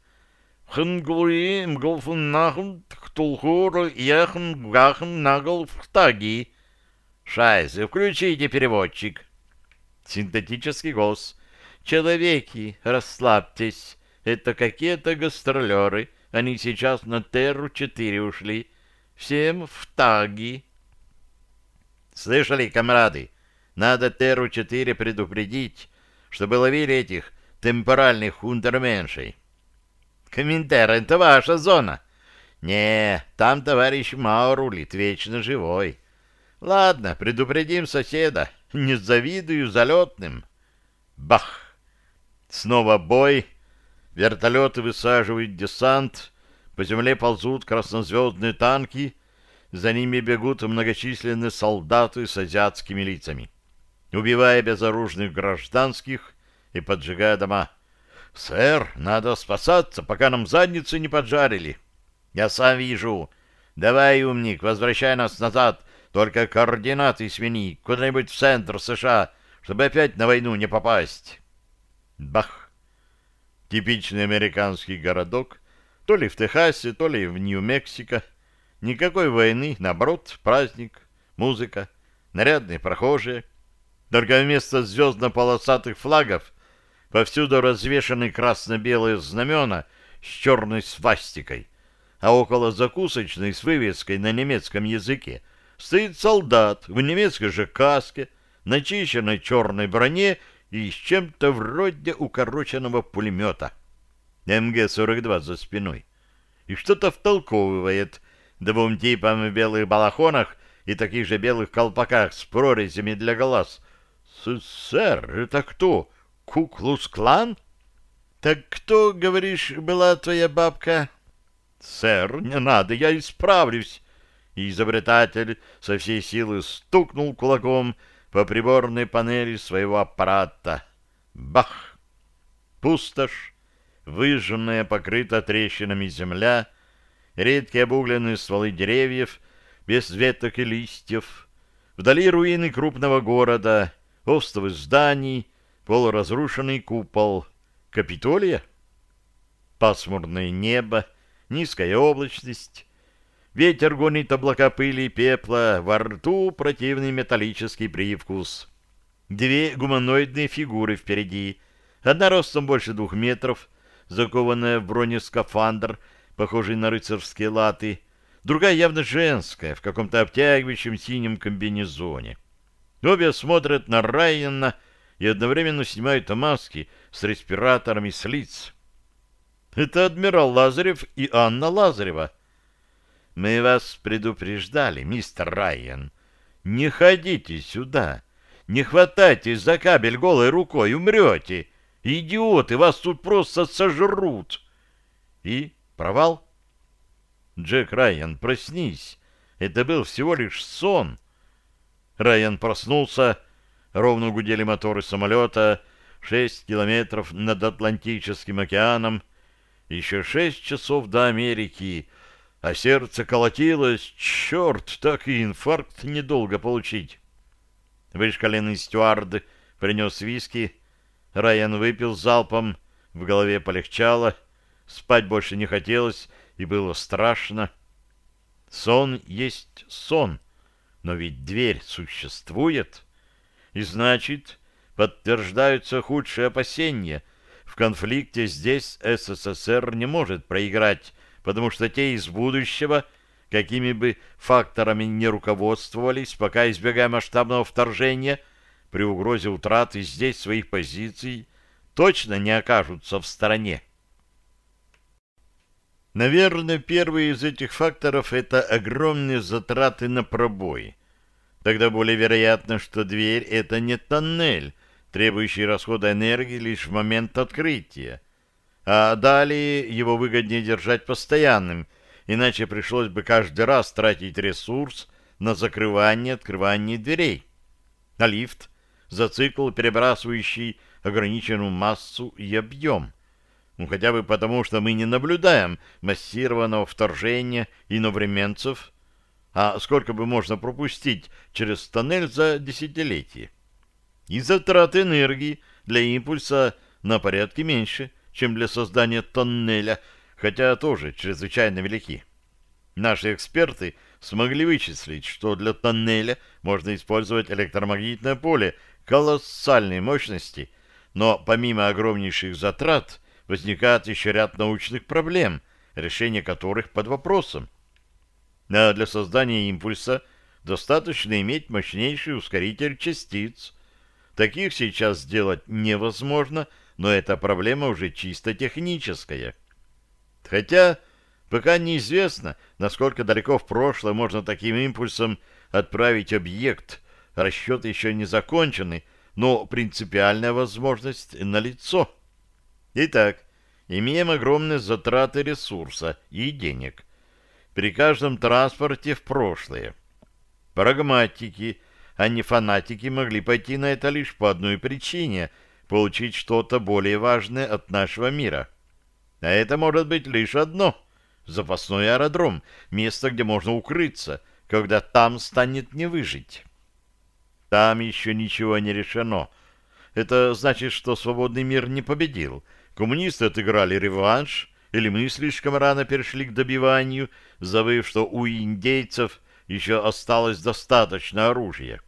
Хнгуи мглфуннахн ктулхур яхн гахн нагл втаги. Шайзе, включите переводчик. Синтетический голос. Человеки, расслабьтесь. Это какие-то гастролеры. Они сейчас на Терру-4 ушли. Всем в таги. Слышали, комрады? Надо Терру-4 предупредить, чтобы ловили этих темпоральных унтерменшей. Комментер, это ваша зона. Не, там товарищ Мао рулит, вечно живой. Ладно, предупредим соседа. Не завидую залетным. Бах! Снова бой. Вертолеты высаживают десант. По земле ползут краснозвездные танки. За ними бегут многочисленные солдаты с азиатскими лицами, убивая безоружных гражданских и поджигая дома. «Сэр, надо спасаться, пока нам задницы не поджарили». «Я сам вижу. Давай, умник, возвращай нас назад, только координаты смени куда-нибудь в центр США, чтобы опять на войну не попасть». Бах! Типичный американский городок, то ли в Техасе, то ли в Нью-Мексико. Никакой войны, наоборот, праздник, музыка, нарядные прохожие. Только вместо звездно-полосатых флагов повсюду развешаны красно-белые знамена с черной свастикой, а около закусочной с вывеской на немецком языке стоит солдат в немецкой же каске, начищенной черной броне и с чем-то вроде укороченного пулемета. МГ-42 за спиной. И что-то втолковывает двум типам в белых балахонах и таких же белых колпаках с прорезями для глаз. «Сэр, это кто? Куклус-клан?» «Так кто, говоришь, была твоя бабка?» «Сэр, не надо, я исправлюсь!» И изобретатель со всей силы стукнул кулаком по приборной панели своего аппарата. Бах! Пустошь, выжженная, покрыта трещинами земля, редкие обугленные стволы деревьев, без веток и листьев, вдали руины крупного города, остовы зданий, полуразрушенный купол. Капитолия? Пасмурное небо, низкая облачность, Ветер гонит облака пыли и пепла, во рту противный металлический привкус. Две гуманоидные фигуры впереди. Одна ростом больше двух метров, закованная в бронескафандр, похожий на рыцарские латы. Другая явно женская, в каком-то обтягивающем синем комбинезоне. Обе смотрят на Райана и одновременно снимают маски с респираторами с лиц. Это адмирал Лазарев и Анна Лазарева — мы вас предупреждали, мистер Райан. Не ходите сюда. Не хватайтесь за кабель голой рукой, умрете. Идиоты, вас тут просто сожрут. И провал. Джек Райан, проснись. Это был всего лишь сон. Райан проснулся. Ровно гудели моторы самолета. Шесть километров над Атлантическим океаном. Еще шесть часов до Америки — а сердце колотилось. Черт, так и инфаркт недолго получить. Вышкаленный стюард принес виски. Райан выпил залпом, в голове полегчало. Спать больше не хотелось, и было страшно. Сон есть сон, но ведь дверь существует. И значит, подтверждаются худшие опасения. В конфликте здесь СССР не может проиграть потому что те из будущего, какими бы факторами не руководствовались, пока избегая масштабного вторжения, при угрозе утраты здесь своих позиций, точно не окажутся в стороне. Наверное, первый из этих факторов — это огромные затраты на пробой. Тогда более вероятно, что дверь — это не тоннель, требующий расхода энергии лишь в момент открытия а далее его выгоднее держать постоянным, иначе пришлось бы каждый раз тратить ресурс на закрывание и открывание дверей. А лифт за цикл, перебрасывающий ограниченную массу и объем. Ну, хотя бы потому, что мы не наблюдаем массированного вторжения иновременцев, а сколько бы можно пропустить через тоннель за десятилетие. И затраты энергии для импульса на порядке меньше, чем для создания тоннеля, хотя тоже чрезвычайно велики. Наши эксперты смогли вычислить, что для тоннеля можно использовать электромагнитное поле колоссальной мощности, но помимо огромнейших затрат возникает еще ряд научных проблем, решение которых под вопросом. А для создания импульса достаточно иметь мощнейший ускоритель частиц. Таких сейчас сделать невозможно, но эта проблема уже чисто техническая. Хотя пока неизвестно, насколько далеко в прошлое можно таким импульсом отправить объект. Расчет еще не закончены, но принципиальная возможность налицо. Итак, имеем огромные затраты ресурса и денег. При каждом транспорте в прошлое. Прагматики, а не фанатики могли пойти на это лишь по одной причине – получить что-то более важное от нашего мира. А это может быть лишь одно — запасной аэродром, место, где можно укрыться, когда там станет не выжить. Там еще ничего не решено. Это значит, что свободный мир не победил. Коммунисты отыграли реванш, или мы слишком рано перешли к добиванию, забыв, что у индейцев еще осталось достаточно оружия.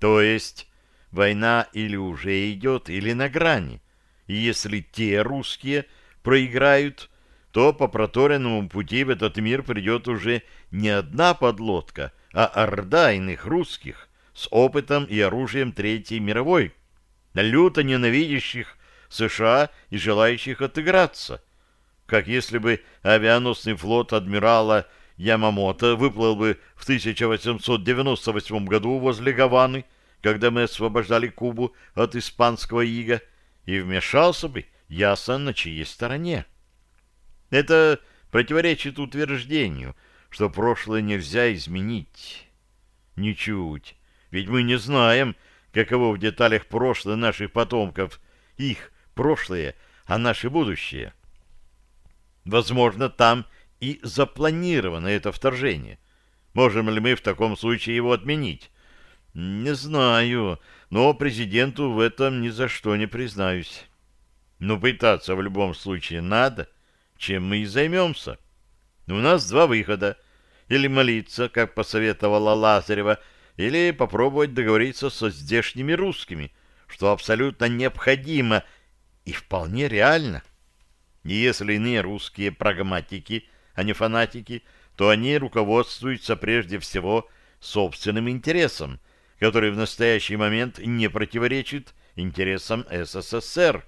То есть война или уже идет, или на грани. И если те русские проиграют, то по проторенному пути в этот мир придет уже не одна подлодка, а орда иных русских с опытом и оружием Третьей мировой, люто ненавидящих США и желающих отыграться. Как если бы авианосный флот адмирала Ямамото выплыл бы в 1898 году возле Гаваны когда мы освобождали Кубу от испанского ига, и вмешался бы, ясно, на чьей стороне. Это противоречит утверждению, что прошлое нельзя изменить. Ничуть, ведь мы не знаем, каково в деталях прошлое наших потомков, их прошлое, а наше будущее. Возможно, там и запланировано это вторжение. Можем ли мы в таком случае его отменить? Не знаю, но президенту в этом ни за что не признаюсь. Но пытаться в любом случае надо, чем мы и займемся. У нас два выхода. Или молиться, как посоветовала Лазарева, или попробовать договориться со здешними русскими, что абсолютно необходимо и вполне реально. И если иные русские прагматики, а не фанатики, то они руководствуются прежде всего собственным интересом, который в настоящий момент не противоречит интересам СССР.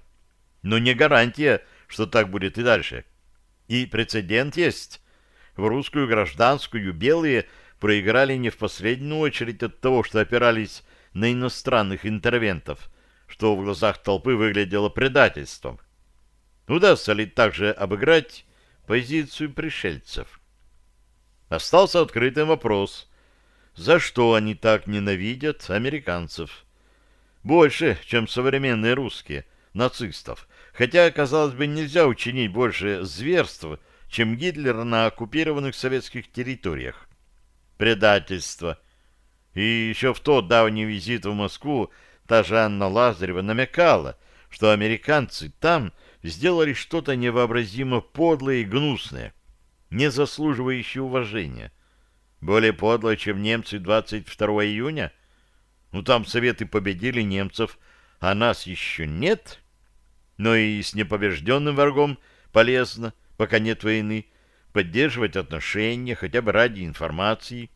Но не гарантия, что так будет и дальше. И прецедент есть. В русскую гражданскую белые проиграли не в последнюю очередь от того, что опирались на иностранных интервентов, что в глазах толпы выглядело предательством. Удастся ли также обыграть позицию пришельцев? Остался открытым вопрос, за что они так ненавидят американцев. Больше, чем современные русские, нацистов. Хотя, казалось бы, нельзя учинить больше зверств, чем Гитлер на оккупированных советских территориях. Предательство. И еще в тот давний визит в Москву та же Анна Лазарева намекала, что американцы там сделали что-то невообразимо подлое и гнусное, не заслуживающее уважения. Более подло, чем немцы 22 июня? Ну, там Советы победили немцев, а нас еще нет. Но и с непобежденным врагом полезно, пока нет войны, поддерживать отношения, хотя бы ради информации.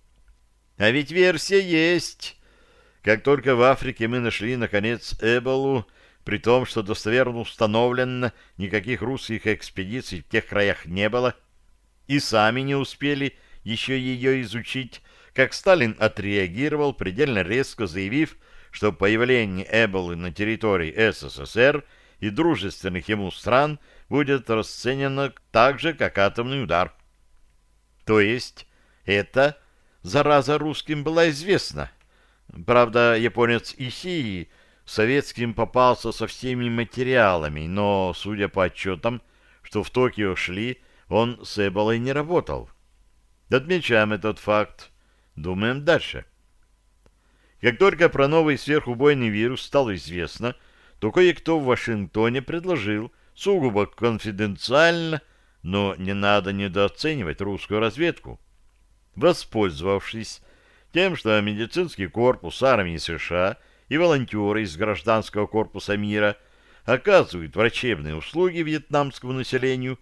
А ведь версия есть. Как только в Африке мы нашли, наконец, Эболу, при том, что достоверно установлено, никаких русских экспедиций в тех краях не было, и сами не успели еще ее изучить, как Сталин отреагировал, предельно резко заявив, что появление Эболы на территории СССР и дружественных ему стран будет расценено так же, как атомный удар. То есть это зараза русским была известна. Правда, японец Исии советским попался со всеми материалами, но, судя по отчетам, что в Токио шли, он с Эболой не работал. Отмечаем этот факт. Думаем дальше. Как только про новый сверхубойный вирус стало известно, то кое-кто в Вашингтоне предложил сугубо конфиденциально, но не надо недооценивать русскую разведку. Воспользовавшись тем, что медицинский корпус армии США и волонтеры из гражданского корпуса мира оказывают врачебные услуги вьетнамскому населению,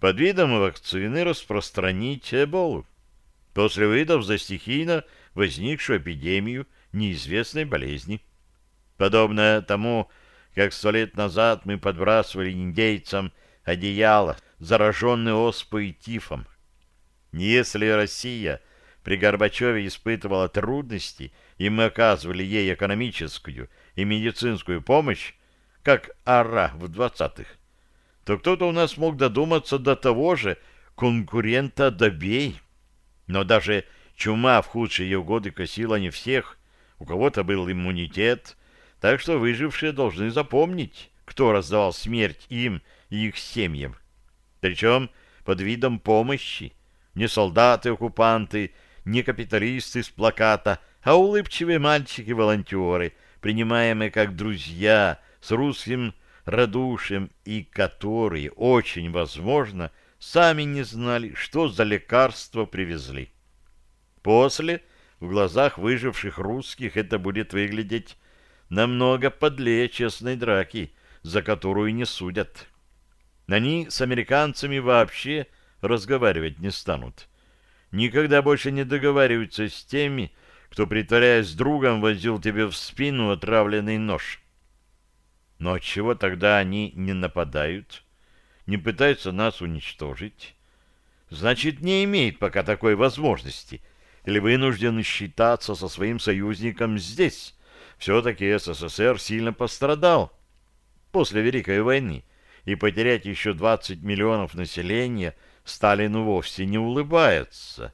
под видом вакцины распространить эболу. После выдав за стихийно возникшую эпидемию – неизвестной болезни. Подобно тому, как сто лет назад мы подбрасывали индейцам одеяло, зараженное оспой и тифом. Если Россия при Горбачеве испытывала трудности, и мы оказывали ей экономическую и медицинскую помощь, как ара в двадцатых, то кто-то у нас мог додуматься до того же конкурента добей. Но даже чума в худшие ее годы косила не всех, у кого-то был иммунитет, так что выжившие должны запомнить, кто раздавал смерть им и их семьям. Причем под видом помощи. Не солдаты-оккупанты, не капиталисты с плаката, а улыбчивые мальчики-волонтеры, принимаемые как друзья с русским радушием и которые, очень возможно, сами не знали, что за лекарство привезли. После в глазах выживших русских это будет выглядеть намного подлее честной драки, за которую не судят. Они с американцами вообще разговаривать не станут. Никогда больше не договариваются с теми, кто, притворяясь другом, возил тебе в спину отравленный нож. Но отчего тогда они не нападают, не пытаются нас уничтожить? Значит, не имеет пока такой возможности — или вынужден считаться со своим союзником здесь. Все-таки СССР сильно пострадал после Великой войны, и потерять еще 20 миллионов населения Сталину вовсе не улыбается.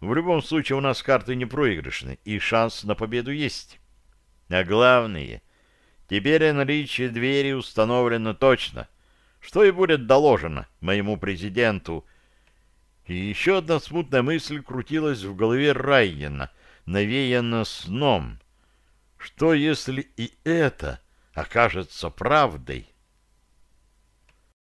В любом случае у нас карты не проигрышны, и шанс на победу есть. А главное, теперь наличие двери установлено точно, что и будет доложено моему президенту и еще одна смутная мысль крутилась в голове Райена, навеяна сном. Что, если и это окажется правдой?